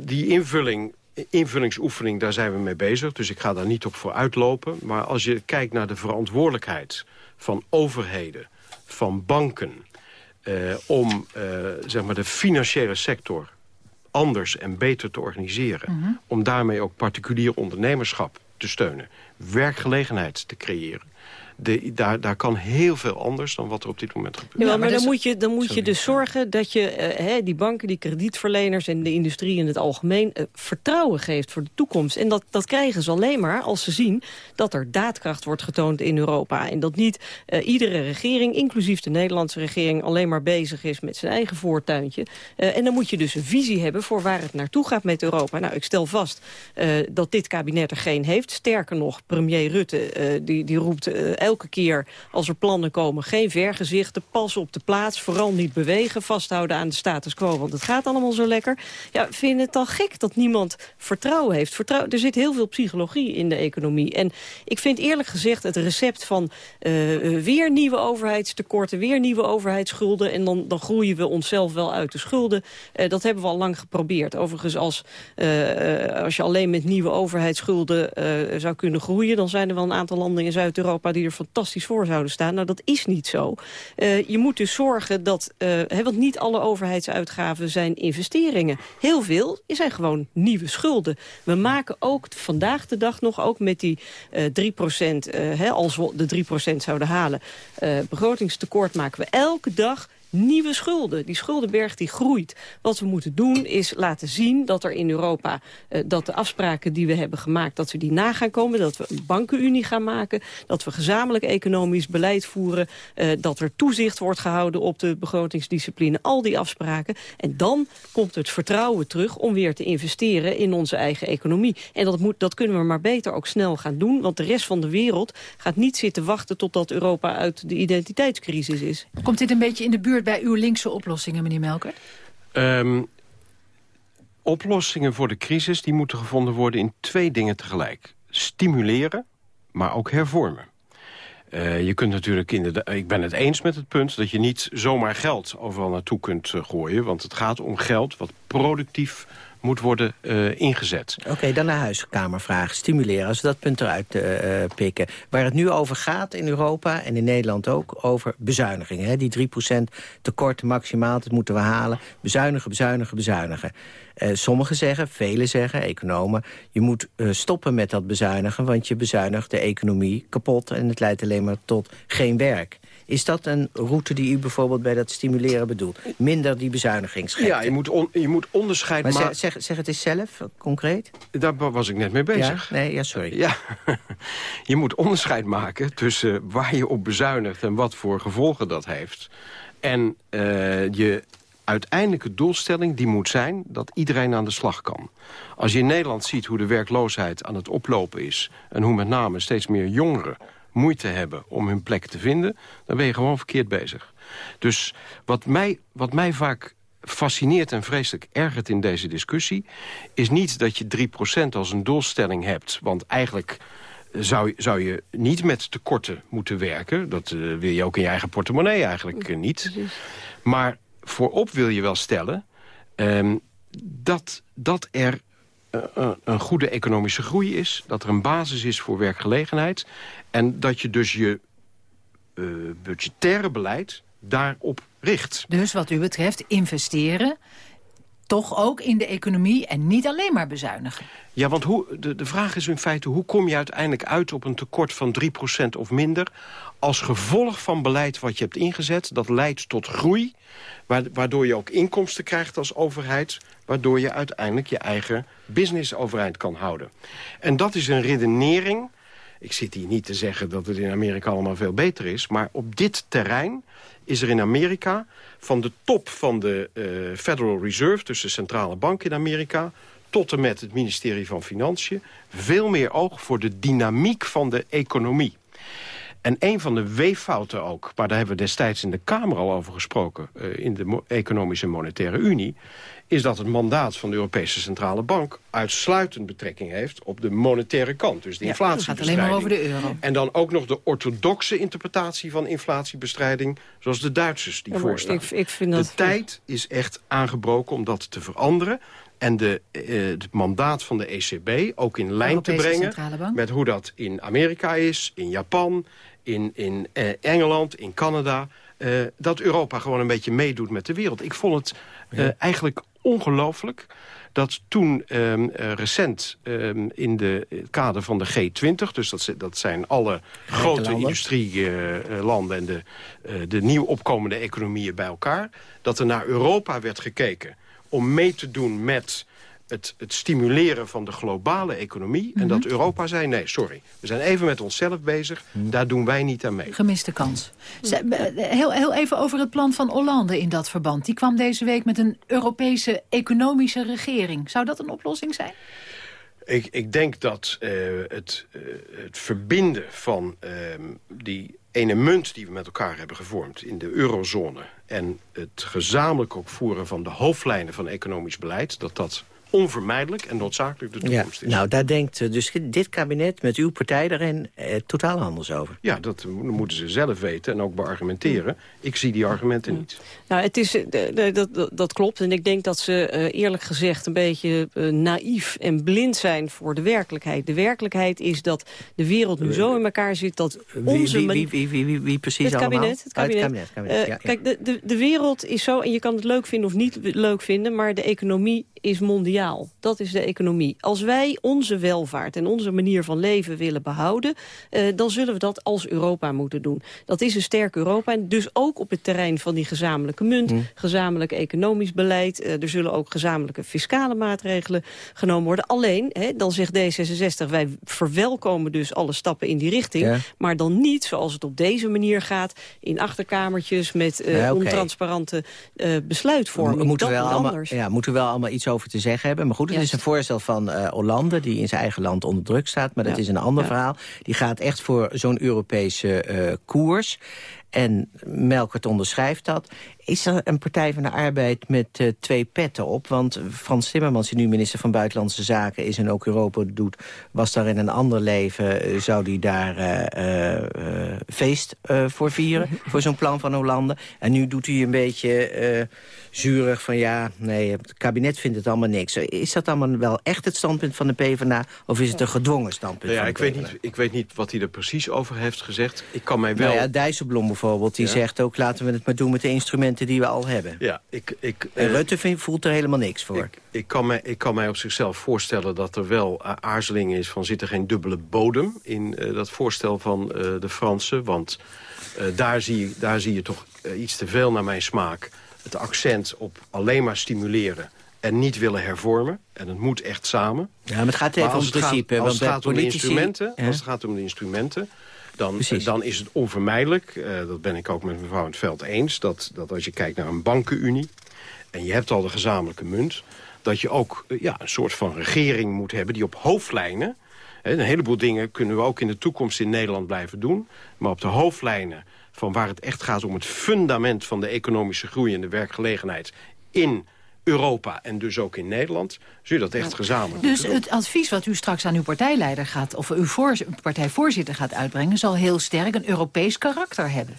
die invulling, invulingsoefening, daar zijn we mee bezig. Dus ik ga daar niet op voor uitlopen. Maar als je kijkt naar de verantwoordelijkheid van overheden... van banken... Uh, om zeg maar de financiële sector anders en beter te organiseren... Mhm. Mm -hmm. om daarmee ook particulier ondernemerschap te steunen werkgelegenheid te creëren. De, daar, daar kan heel veel anders dan wat er op dit moment gebeurt. Ja, maar, maar dan, moet je, dan moet je dus zorgen dat je uh, die banken, die kredietverleners... en de industrie in het algemeen uh, vertrouwen geeft voor de toekomst. En dat, dat krijgen ze alleen maar als ze zien dat er daadkracht wordt getoond in Europa. En dat niet uh, iedere regering, inclusief de Nederlandse regering... alleen maar bezig is met zijn eigen voortuintje. en dan moet je dus een visie hebben voor waar het naartoe gaat met Europa. Nou, ik stel vast dat dit kabinet er geen heeft. Sterker nog, premier Rutte die, die roept elke keer als er plannen komen... geen vergezichten, pas op de plaats, vooral niet bewegen... vasthouden aan de status quo, want het gaat allemaal zo lekker. Ja, vind het dan gek dat niemand vertrouwen heeft? Vertrouwen, er zit heel veel psychologie in de economie. En ik vind eerlijk gezegd het recept van uh, weer nieuwe overheidstekorten... weer nieuwe overheidsschulden en dan, dan groeien we onszelf wel uit de schulden... Uh, dat hebben we al lang geprobeerd. Overigens, als, als je alleen met nieuwe overheidsschulden zou kunnen groeien... dan zijn er wel een aantal landen in Zuid-Europa die er fantastisch voor zouden staan. Nou, dat is niet zo. je moet dus zorgen dat... He, want niet alle overheidsuitgaven zijn investeringen. Heel veel zijn gewoon nieuwe schulden. We maken ook vandaag de dag nog, ook met die uh, 3 procent... als we de 3 procent zouden halen, begrotingstekort maken we elke dag nieuwe schulden. Die schuldenberg die groeit. Wat we moeten doen is laten zien dat er in Europa... Uh, dat de afspraken die we hebben gemaakt, dat we die na gaan komen. Dat we een bankenunie gaan maken. Dat we gezamenlijk economisch beleid voeren. Uh, dat er toezicht wordt gehouden op de begrotingsdiscipline. Al die afspraken. En dan komt het vertrouwen terug om weer te investeren in onze eigen economie. En dat, moet, dat kunnen we maar beter ook snel gaan doen. Want de rest van de wereld gaat niet zitten wachten totdat Europa uit de identiteitscrisis is. Komt dit een beetje in de buurt bij uw linkse oplossingen, meneer Melkert? Um, oplossingen voor de crisis die moeten gevonden worden in twee dingen tegelijk. Stimuleren, maar ook hervormen. Uh, je kunt natuurlijk inderdaad, ik ben het eens met het punt dat je niet zomaar geld overal naartoe kunt uh, gooien. Want het gaat om geld wat productief moet worden uh, ingezet. Oké, dan naar huiskamervraag. Stimuleren, als we dat punt eruit uh, pikken. Waar het nu over gaat in Europa en in Nederland ook... over bezuinigingen. Hè? Die 3% tekort maximaal, dat moeten we halen. Bezuinigen, bezuinigen, bezuinigen. Sommigen zeggen, velen zeggen, economen... je moet stoppen met dat bezuinigen... want je bezuinigt de economie kapot... en het leidt alleen maar tot geen werk. Is dat een route die u bijvoorbeeld bij dat stimuleren bedoelt? Minder die bezuinigingsgekte? Ja, je moet, on, je moet onderscheid maken. Zeg, zeg het eens zelf, concreet. Daar was ik net mee bezig. Ja? Nee, ja, sorry. Ja. [LAUGHS] je moet onderscheid maken tussen waar je op bezuinigt... en wat voor gevolgen dat heeft. En uh, je uiteindelijke doelstelling die moet zijn dat iedereen aan de slag kan. Als je in Nederland ziet hoe de werkloosheid aan het oplopen is... en hoe met name steeds meer jongeren moeite hebben om hun plek te vinden... dan ben je gewoon verkeerd bezig. Dus wat mij, wat mij vaak fascineert en vreselijk ergert in deze discussie... is niet dat je 3% als een doelstelling hebt. Want eigenlijk zou, zou je niet met tekorten moeten werken. Dat uh, wil je ook in je eigen portemonnee eigenlijk uh, niet. Maar voorop wil je wel stellen... Um, dat, dat er een goede economische groei is. Dat er een basis is voor werkgelegenheid. En dat je dus je uh, budgettaire beleid daarop richt. Dus wat u betreft investeren toch ook in de economie en niet alleen maar bezuinigen. Ja, want hoe, de, de vraag is in feite... hoe kom je uiteindelijk uit op een tekort van 3% of minder... als gevolg van beleid wat je hebt ingezet... dat leidt tot groei, waardoor je ook inkomsten krijgt als overheid... waardoor je uiteindelijk je eigen business overeind kan houden. En dat is een redenering... Ik zit hier niet te zeggen dat het in Amerika allemaal veel beter is... maar op dit terrein is er in Amerika van de top van de uh, Federal Reserve... dus de centrale bank in Amerika tot en met het ministerie van Financiën... veel meer oog voor de dynamiek van de economie. En een van de weeffouten ook, maar daar hebben we destijds in de Kamer al over gesproken... Uh, in de Economische en Monetaire Unie is dat het mandaat van de Europese Centrale Bank... uitsluitend betrekking heeft op de monetaire kant. Dus de ja, inflatiebestrijding. Het gaat alleen maar over de euro. En dan ook nog de orthodoxe interpretatie van inflatiebestrijding... zoals de Duitsers die ja, voorstaan. Ik, ik vind dat... De tijd is echt aangebroken om dat te veranderen en de, uh, het mandaat van de ECB ook in lijn te brengen... met hoe dat in Amerika is, in Japan, in, in uh, Engeland, in Canada... Uh, dat Europa gewoon een beetje meedoet met de wereld. Ik vond het ja. eigenlijk ongelooflijk dat toen um, uh, recent um, in de, het kader van de G20... dus dat, dat zijn alle grote landen. industrielanden en de, de nieuw opkomende economieën bij elkaar... dat er naar Europa werd gekeken om mee te doen met het, het stimuleren van de globale economie. Mm -hmm. En dat Europa zei, nee, sorry, we zijn even met onszelf bezig. Mm. Daar doen wij niet aan mee. Gemiste kans. Heel, heel even over het plan van Hollande in dat verband. Die kwam deze week met een Europese economische regering. Zou dat een oplossing zijn? Ik, ik denk dat uh, het, uh, het verbinden van uh, die ene munt die we met elkaar hebben gevormd in de eurozone... en het gezamenlijk ook voeren van de hoofdlijnen van economisch beleid... dat dat onvermijdelijk en noodzakelijk de toekomst ja, is. Nou, daar denkt eh, dus dit kabinet met uw partij daarin eh, totaal anders over. Ja, dat moeten ze zelf weten en ook beargumenteren. Ik zie die argumenten niet. Nou, het is, eh, dat, dat klopt. En ik denk dat ze uh, eerlijk gezegd een beetje naïef en blind zijn voor de werkelijkheid. De werkelijkheid is dat de wereld nu zo in elkaar zit dat onze... Wie, wie, wie, wie, wie precies het kabinet, allemaal? Het kabinet. Oh, het kabinet, kabinet ja, Kijk, de, de, de wereld is zo, en je kan het leuk vinden of niet leuk vinden... maar de economie is mondiaal. Dat is de economie. Als wij onze welvaart en onze manier van leven willen behouden... Uh, dan zullen we dat als Europa moeten doen. Dat is een sterk Europa. En dus ook op het terrein van die gezamenlijke munt... Mm. gezamenlijk economisch beleid. Uh, er zullen ook gezamenlijke fiscale maatregelen genomen worden. Alleen, hè, dan zegt D66, wij verwelkomen dus alle stappen in die richting... Ja. maar dan niet zoals het op deze manier gaat... in achterkamertjes met ja, okay. ontransparante besluitvorming. We moeten dat wel allemaal, anders. Ja, moeten we wel allemaal iets over te zeggen hebben. Maar goed, het is een voorstel van uh, Hollande... die in zijn eigen land onder druk staat. Maar dat is een ander ja. verhaal. Die gaat echt voor zo'n Europese uh, koers. En Melkert onderschrijft dat. Is er een Partij van de Arbeid met uh, twee petten op? Want Frans Timmermans, die nu minister van Buitenlandse Zaken is... en ook Europa doet, was daar in een ander leven... Uh, zou die daar uh, feest voor vieren, [LAUGHS] voor zo'n plan van Hollande. En nu doet hij een beetje zurig van... ja, nee, het kabinet vindt het allemaal niks. Is dat allemaal wel echt het standpunt van de PvdA... of is het een gedwongen standpunt ja, van ik, weet niet, ik weet niet wat hij er precies over heeft gezegd. Ik kan mij wel... Nou ja, Dijsselbloem bijvoorbeeld, die ja. zegt ook... laten we het maar doen met de instrumenten die we al hebben. Ja, ik, ik, en Rutte vindt, voelt er helemaal niks voor. Ik, ik, kan mij, ik kan mij op zichzelf voorstellen dat er wel aarzeling is... van zit er geen dubbele bodem in uh, dat voorstel van uh, de Fransen. Want daar, zie, daar zie je toch iets te veel naar mijn smaak... het accent op alleen maar stimuleren en niet willen hervormen. En het moet echt samen. Ja, maar het gaat even om het principe. Gaat, als, het want gaat om de instrumenten, als het gaat om de instrumenten... Dan, dan, is het onvermijdelijk, uh, dat ben ik ook met mevrouw in het veld eens... Dat, dat als je kijkt naar een bankenunie en je hebt al de gezamenlijke munt... dat je ook uh, ja, een soort van regering moet hebben die op hoofdlijnen... Hè, een heleboel dingen kunnen we ook in de toekomst in Nederland blijven doen... maar op de hoofdlijnen van waar het echt gaat om het fundament... van de economische groei en de werkgelegenheid in Europa en dus ook in Nederland, zul je dat echt gezamenlijk Dus het advies wat u straks aan uw partijleider gaat... of uw voor, partijvoorzitter gaat uitbrengen... zal heel sterk een Europees karakter hebben.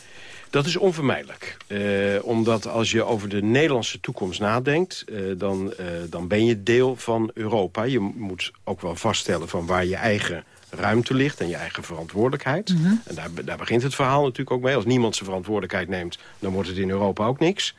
Dat is onvermijdelijk. Uh, omdat als je over de Nederlandse toekomst nadenkt... Uh, dan, uh, dan ben je deel van Europa. Je moet ook wel vaststellen van waar je eigen ruimte ligt en je eigen verantwoordelijkheid. Mm -hmm. En daar, daar begint het verhaal natuurlijk ook mee. Als niemand zijn verantwoordelijkheid neemt, dan wordt het in Europa ook niks.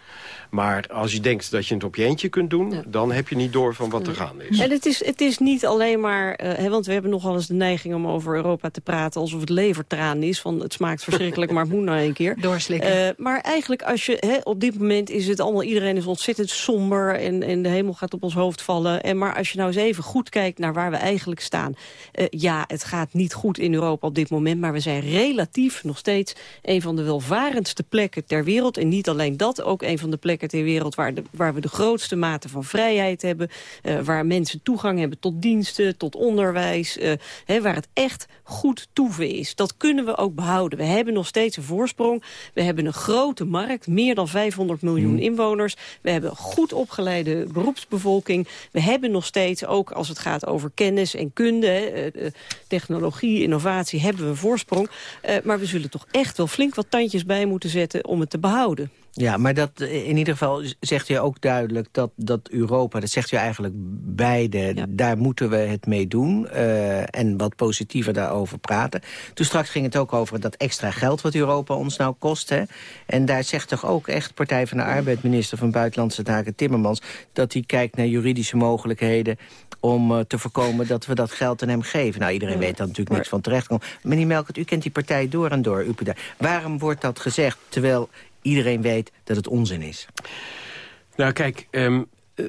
Maar als je denkt dat je het op je eentje kunt doen... Ja. dan heb je niet door van wat er gaande is. En het is, het is niet alleen maar... Uh, hè, want we hebben nogal eens de neiging om over Europa te praten... alsof het levertraan is, van het smaakt verschrikkelijk... maar het moet nou een keer. [LAUGHS] Doorslikken. Uh, maar eigenlijk, als je, hè, op dit moment is het allemaal... iedereen is ontzettend somber en, en de hemel gaat op ons hoofd vallen. En maar als je nou eens even goed kijkt naar waar we eigenlijk staan... Uh, ja, het gaat niet goed in Europa op dit moment... maar we zijn relatief nog steeds een van de welvarendste plekken ter wereld. En niet alleen dat, ook een van de plekken ter wereld... waar, de, waar we de grootste mate van vrijheid hebben... Uh, waar mensen toegang hebben tot diensten, tot onderwijs... Uh, hè, waar het echt goed toeven is. Dat kunnen we ook behouden. We hebben nog steeds een voorsprong. We hebben een grote markt, meer dan 500 miljoen inwoners. We hebben goed opgeleide beroepsbevolking. We hebben nog steeds, ook als het gaat over kennis en kunde... Uh, technologie, innovatie, hebben we een voorsprong. maar we zullen toch echt wel flink wat tandjes bij moeten zetten om het te behouden. Ja, maar dat, in ieder geval zegt u ook duidelijk dat, dat Europa, dat zegt u eigenlijk beide, ja. daar moeten we het mee doen. Uh, en wat positiever daarover praten. Toen straks ging het ook over dat extra geld wat Europa ons nou kost. Hè? En daar zegt toch ook echt Partij van de Arbeid, minister van Buitenlandse Zaken Timmermans, dat hij kijkt naar juridische mogelijkheden om uh, te voorkomen dat we dat geld aan hem geven. Nou, iedereen ja. weet dat natuurlijk niks van terechtkomen. Meneer Melkert, u kent die partij door en door, UPD. Waarom wordt dat gezegd, terwijl iedereen weet dat het onzin is. Nou kijk, um,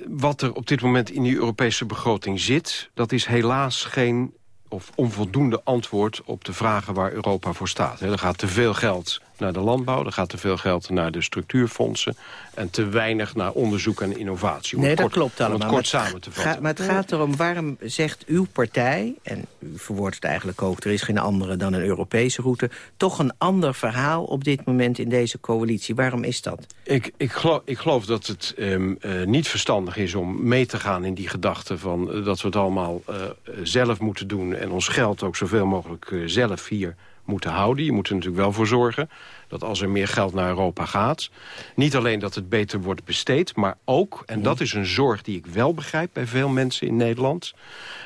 wat er op dit moment in die Europese begroting zit... dat is helaas geen of onvoldoende antwoord op de vragen waar Europa voor staat. Er gaat te veel geld naar de landbouw. Er gaat te veel geld naar de structuurfondsen. En te weinig naar onderzoek en innovatie. Om Nee, dat kort, klopt om allemaal. het kort Maar samen te ga- vatten. maar het gaat erom, waarom zegt uw partij... en u verwoordt het eigenlijk ook, er is geen andere dan een Europese route... toch een ander verhaal op dit moment in deze coalitie. Waarom is dat? Ik, ik, geloof, ik geloof dat het ehm, eh, niet verstandig is om mee te gaan in die gedachte... van eh, dat we het allemaal eh, zelf moeten doen... en ons geld ook zoveel mogelijk zelf hier moeten houden. Je moet er natuurlijk wel voor zorgen dat als er meer geld naar Europa gaat... niet alleen dat het beter wordt besteed, maar ook... en dat is een zorg die ik wel begrijp bij veel mensen in Nederland...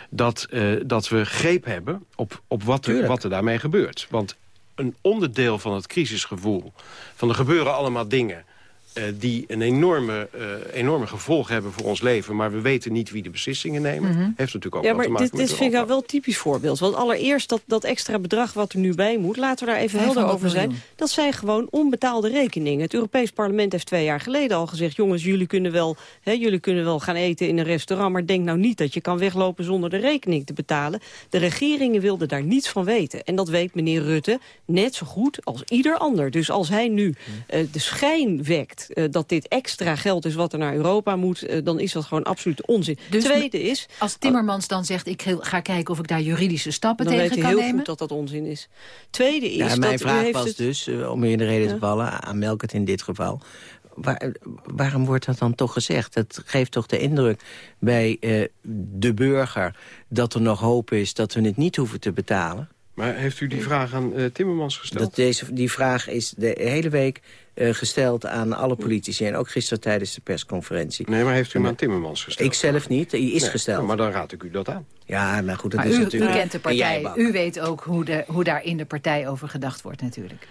dat, eh, dat we greep hebben op, op wat, er, wat er daarmee gebeurt. Want een onderdeel van het crisisgevoel... van er gebeuren allemaal dingen... eh, die een enorme, eh, enorme gevolg hebben voor ons leven... maar we weten niet wie de beslissingen nemen. Mhm. Heeft natuurlijk ook Ja, maar te maken dit, met dit vind ik wel typisch voorbeeld. Want allereerst dat, dat extra bedrag wat er nu bij moet... laten we daar even helder 500 over zijn. miljoen. Dat zijn gewoon onbetaalde rekeningen. Het Europees Parlement heeft twee jaar geleden al gezegd... jongens, jullie kunnen, wel, hè, jullie kunnen wel gaan eten in een restaurant... maar denk nou niet dat je kan weglopen zonder de rekening te betalen. De regeringen wilden daar niets van weten. En dat weet meneer Rutte net zo goed als ieder ander. Dus als hij nu eh, de schijn wekt eh, dat dit extra geld is... wat er naar Europa moet, eh, dan is dat gewoon absoluut onzin. Dus Tweede is... Als Timmermans dan zegt, ik ga kijken of ik daar juridische stappen Dan tegen weet kan hij heel nemen. goed dat dat onzin is. Tweede is Ja, dat mijn u vraag heeft was het... dus, eh, om u in de reden te vallen, aan Melkert in dit geval... Waar- waarom wordt dat dan toch gezegd? Het geeft toch de indruk bij eh, de burger dat er nog hoop is dat we het niet hoeven te betalen? Maar heeft u die vraag aan eh, Timmermans gesteld? Dat deze, die vraag is de hele week eh, gesteld aan alle politici... en ook gisteren tijdens de persconferentie. Nee, maar heeft u hem aan Timmermans gesteld? Ik zelf niet, die is Nee, gesteld. Maar dan raad ik u dat aan. Ja, maar goed, dat Maar is u, u natuurlijk... kent de partij, u weet ook hoe, de, hoe daar in de partij over gedacht wordt natuurlijk.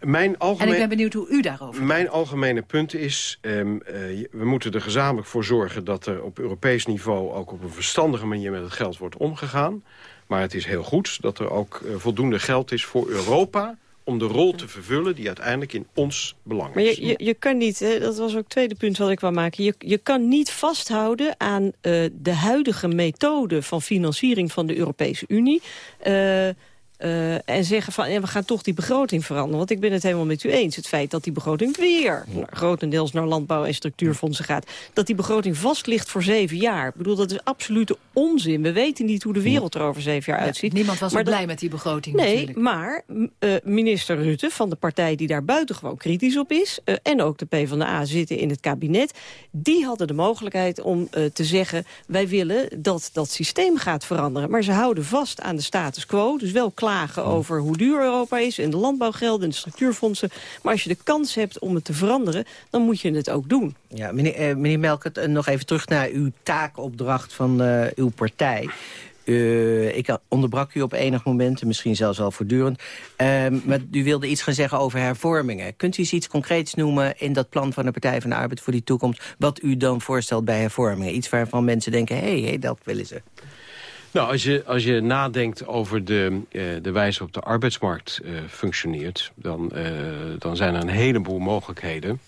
Mijn En algemeen... ik ben benieuwd hoe u daarover Mijn algemene punt is, ehm, eh, we moeten er gezamenlijk voor zorgen... dat er op Europees niveau ook op een verstandige manier met het geld wordt omgegaan. Maar het is heel goed dat er ook eh, voldoende geld is voor Europa... om de rol te vervullen die uiteindelijk in ons belang Maar is. je, je, je kan niet, hè, dat was ook het tweede punt wat ik wou maken... je, je kan niet vasthouden aan eh, de huidige methode van financiering van de Europese Unie... eh, eh, en zeggen van, ja, we gaan toch die begroting veranderen. Want ik ben het helemaal met u eens. Het feit dat die begroting weer naar- grotendeels naar landbouw en structuurfondsen gaat. Dat die begroting vast ligt voor zeven jaar. Ik bedoel, dat is absolute onzin. We weten niet hoe de wereld er over zeven jaar uitziet. Niemand was Maar dat- blij met die begroting Nee, natuurlijk. maar eh, minister Rutte van de partij die daar buitengewoon kritisch op is... eh, en ook de PvdA zitten in het kabinet... die hadden de mogelijkheid om te zeggen... wij willen dat dat systeem gaat veranderen. Maar ze houden vast aan de status quo. Dus wel over hoe duur Europa is... en de landbouwgelden en de structuurfondsen. Maar als je de kans hebt om het te veranderen... dan moet je het ook doen. Ja, meneer, eh, meneer Melkert, eh, nog even terug naar uw taakopdracht van eh, uw partij. Ik onderbrak u op enig moment, en misschien zelfs al voortdurend. Ehm, maar u wilde iets gaan zeggen over hervormingen. Kunt u eens iets concreets noemen in dat plan van de Partij van de Arbeid voor die toekomst... wat u dan voorstelt bij hervormingen? Iets waarvan mensen denken, hé, hey, hey, dat willen ze. Nou, als je, als je nadenkt over de, eh, de wijze waarop de arbeidsmarkt eh, functioneert... Dan, eh, dan zijn er een heleboel mogelijkheden.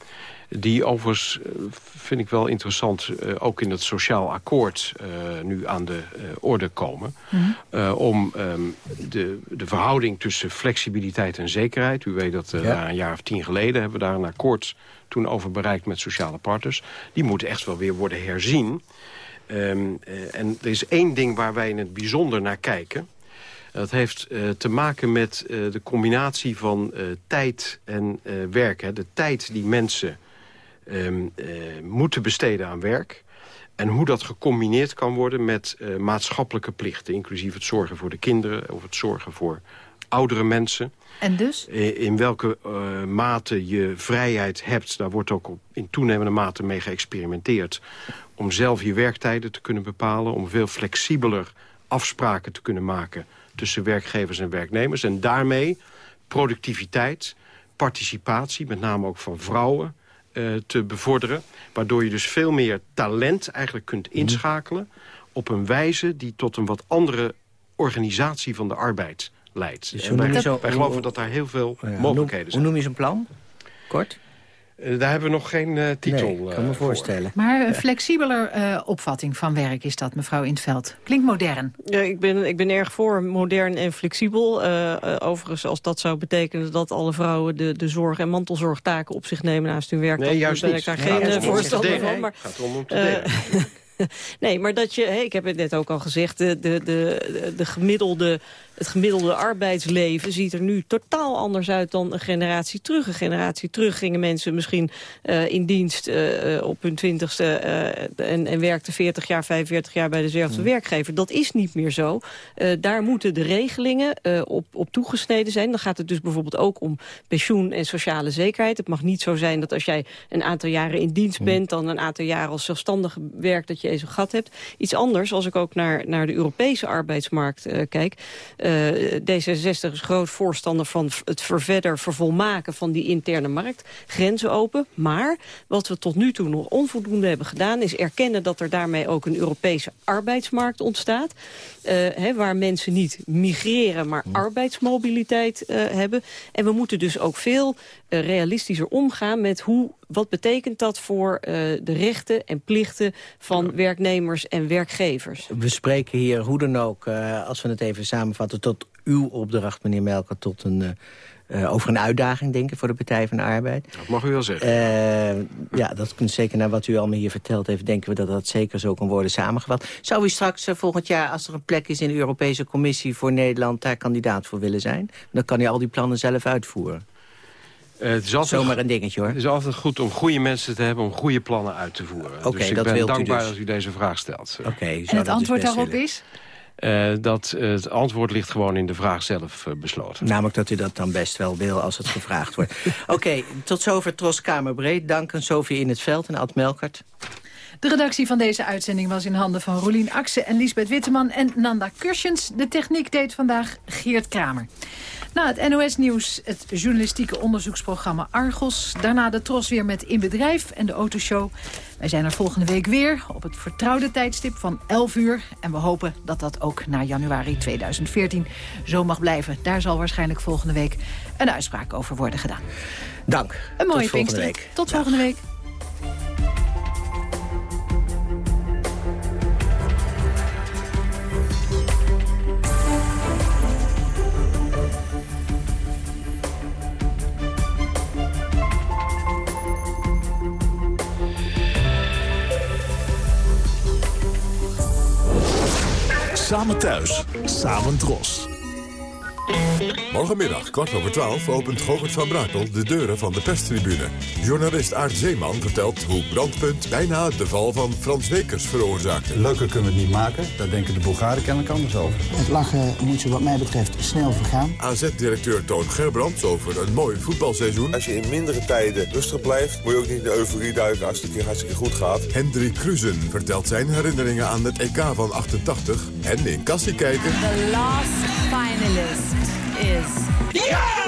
Die overigens, vind ik wel interessant, ook in het sociaal akkoord nu aan de orde komen. Eh, om ehm, de, de verhouding tussen flexibiliteit en zekerheid... u weet dat Ja. daar een jaar of tien geleden hebben we daar een akkoord toen over bereikt met sociale partners. Die moet echt wel weer worden herzien. Ehm, eh, en er is één ding waar wij in het bijzonder naar kijken. Dat heeft eh, te maken met eh, de combinatie van tijd en werk. Hè. De tijd die mensen ehm, eh, moeten besteden aan werk. En hoe dat gecombineerd kan worden met maatschappelijke plichten. Inclusief het zorgen voor de kinderen of het zorgen voor oudere mensen. En dus? Eh, In welke eh, mate je vrijheid hebt, daar wordt ook op, in toenemende mate mee geëxperimenteerd. Om zelf je werktijden te kunnen bepalen. Om veel flexibeler afspraken te kunnen maken tussen werkgevers en werknemers. En daarmee productiviteit, participatie, met name ook van vrouwen, eh, te bevorderen. Waardoor je dus veel meer talent eigenlijk kunt inschakelen... op een wijze die tot een wat andere organisatie van de arbeid leidt. Dus En hoe wij, je zo- wij geloven dat daar heel veel Ja, mogelijkheden hoe zijn. noem je zo'n plan? Kort? Eh, daar hebben we nog geen uh, titel nee, kan me uh, voorstellen. Maar een flexibeler uh, opvatting van werk is dat, mevrouw Intveld. Klinkt modern. Ja, ik, ben, ik ben erg voor modern en flexibel. overigens, als dat zou betekenen dat alle vrouwen de, de zorg- en mantelzorgtaken op zich nemen naast hun werk... Nee, dan juist ben niet. ik daar Nee, geen voorstander van. Maar, het gaat om om te delen. [LAUGHS] nee, maar dat je, hey, ik heb het net ook al gezegd... de, de, de, de gemiddelde het gemiddelde arbeidsleven ziet er nu totaal anders uit dan een generatie terug. Een generatie terug gingen mensen misschien uh, in dienst uh, op hun twintigste en, en werkten 40 jaar, 45 jaar bij dezelfde werkgever. Dat is niet meer zo. daar moeten de regelingen op, op toegesneden zijn. Dan gaat het dus bijvoorbeeld ook om pensioen en sociale zekerheid. Het mag niet zo zijn dat als jij een aantal jaren in dienst bent... dan een aantal jaren als zelfstandige werkt dat je eens een gat hebt. Iets anders, als ik ook naar, naar de Europese arbeidsmarkt kijk... Uh, D66 is groot voorstander van het ververder vervolmaken van die interne markt. Grenzen open. Maar wat we tot nu toe nog onvoldoende hebben gedaan... is erkennen dat er daarmee ook een Europese arbeidsmarkt ontstaat. Uh, hè, waar mensen niet migreren, maar arbeidsmobiliteit uh, hebben. En we moeten dus ook veel realistischer omgaan met hoe wat betekent dat voor uh, de rechten en plichten van werknemers en werkgevers? We spreken hier hoe dan ook, uh, als we het even samenvatten... tot uw opdracht, meneer Melker, tot een... Uh, over een uitdaging, denk ik, voor de Partij van de Arbeid. Dat mag u wel zeggen. Uh, ja, dat kunt zeker naar wat u allemaal hier verteld heeft... denken we dat dat zeker zo kan worden samengevat. Zou u straks uh, volgend jaar, als er een plek is in de Europese Commissie voor Nederland... daar kandidaat voor willen zijn? Dan kan u al die plannen zelf uitvoeren. Uh, het is altijd, Zomaar een dingetje, hoor. Het is altijd goed om goede mensen te hebben om goede plannen uit te voeren. Oké, dus ik dat ben wilt u dankbaar dus. als u deze vraag stelt. Oké, okay, en het antwoord dus daarop is? Uh, dat, uh, het antwoord ligt gewoon in de vraag zelf uh, besloten. Namelijk dat u dat dan best wel wil als het gevraagd wordt. [LAUGHS] Oké, okay, tot zover Tros Kamerbreed. Dank aan Sofie in het veld en Ad Melkert. De redactie van deze uitzending was in handen van Rolien Akse en Lisbeth Witteman en Nanda Kursjens. De techniek deed vandaag Geert Kramer. Na het NOS-nieuws het journalistieke onderzoeksprogramma Argos. Daarna de Tros weer met In Bedrijf en de Autoshow. Wij zijn er volgende week weer op het vertrouwde tijdstip van 11 uur. En we hopen dat dat ook na januari 2014 zo mag blijven. Daar zal waarschijnlijk volgende week een uitspraak over worden gedaan. Dank. Een mooie Pinkster. week. Tot volgende week. Samen thuis, samen dros. Morgenmiddag, kwart over twaalf, opent Govert van Brakel de deuren van de perstribune. Journalist Aart Zeeman vertelt hoe Brandpunt bijna de val van Frans Wekers veroorzaakte. Leuker kunnen we het niet maken, daar denken de Bulgaren kennelijk anders over. Het lachen moet zo wat mij betreft snel vergaan. AZ-directeur Toon Gerbrands over een mooi voetbalseizoen. Als je in mindere tijden rustig blijft, moet je ook niet de euforie duiken als het een keer hartstikke goed gaat. Hendrik Kruzen vertelt zijn herinneringen aan het EK van 88. En in Kassie kijken... The last finalist is... Ja!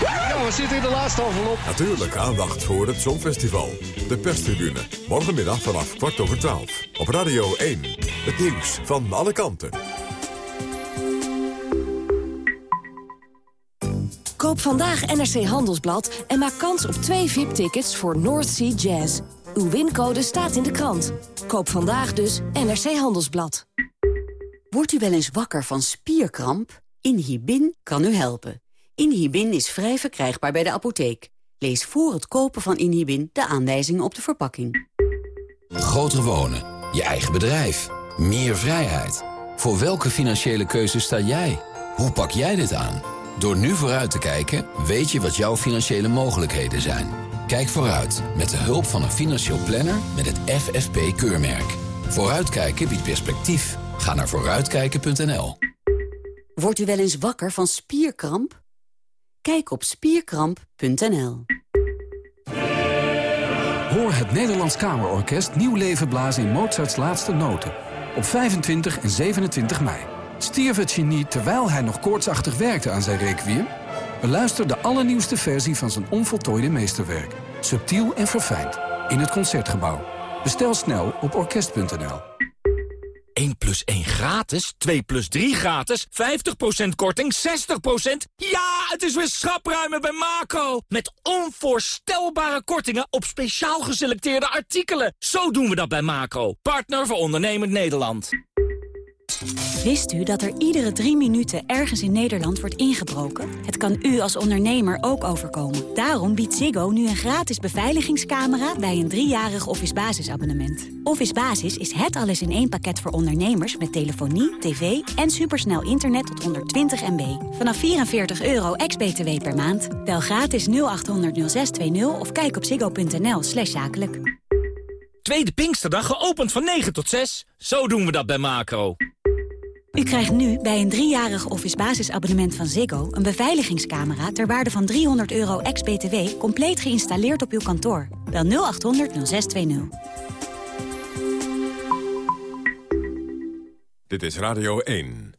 Ja, we zitten in de laatste envelop. Natuurlijk aandacht voor het Songfestival. De perstribune. Morgenmiddag vanaf kwart over twaalf. Op Radio 1. Het nieuws van alle kanten. Koop vandaag NRC Handelsblad en maak kans op twee VIP-tickets voor North Sea Jazz. Uw wincode staat in de krant. Koop vandaag dus NRC Handelsblad. Wordt u wel eens wakker van spierkramp? Inhibin kan u helpen. Inhibin is vrij verkrijgbaar bij de apotheek. Lees voor het kopen van Inhibin de aanwijzingen op de verpakking. Groter wonen, je eigen bedrijf, meer vrijheid. Voor welke financiële keuze sta jij? Hoe pak jij dit aan? Door nu vooruit te kijken, weet je wat jouw financiële mogelijkheden zijn. Kijk vooruit met de hulp van een financieel planner met het FFP-keurmerk. Vooruitkijken biedt perspectief. Ga naar vooruitkijken.nl. Wordt u wel eens wakker van spierkramp? Kijk op spierkramp.nl. Hoor het Nederlands Kamerorkest nieuw leven blazen in Mozarts laatste noten. Op 25 en 27 mei. Stierf het genie terwijl hij nog koortsachtig werkte aan zijn requiem? Beluister de allernieuwste versie van zijn onvoltooide meesterwerk. Subtiel en verfijnd. In het Concertgebouw. Bestel snel op orkest.nl. 1 plus 1 gratis, 2 plus 3 gratis, 50% korting, 60%. Ja, het is weer schapruimen bij Macro. Met onvoorstelbare kortingen op speciaal geselecteerde artikelen. Zo doen we dat bij Macro, partner voor ondernemend Nederland. Wist u dat er iedere drie minuten ergens in Nederland wordt ingebroken? Het kan u als ondernemer ook overkomen. Daarom biedt Ziggo nu een gratis beveiligingscamera bij een driejarig Office Basisabonnement. Office Basis is het alles in één pakket voor ondernemers met telefonie, tv en supersnel internet tot 120 MB. Vanaf 44 euro ex-BTW per maand. Bel gratis 0800 0620 of kijk op ziggo.nl slash zakelijk. Tweede Pinksterdag geopend van 9 tot 6. Zo doen we dat bij Macro. U krijgt nu bij een driejarig Office basisabonnement van Ziggo... een beveiligingscamera ter waarde van 300 euro ex-BTW... compleet geïnstalleerd op uw kantoor. Bel 0800 0620. Dit is Radio 1.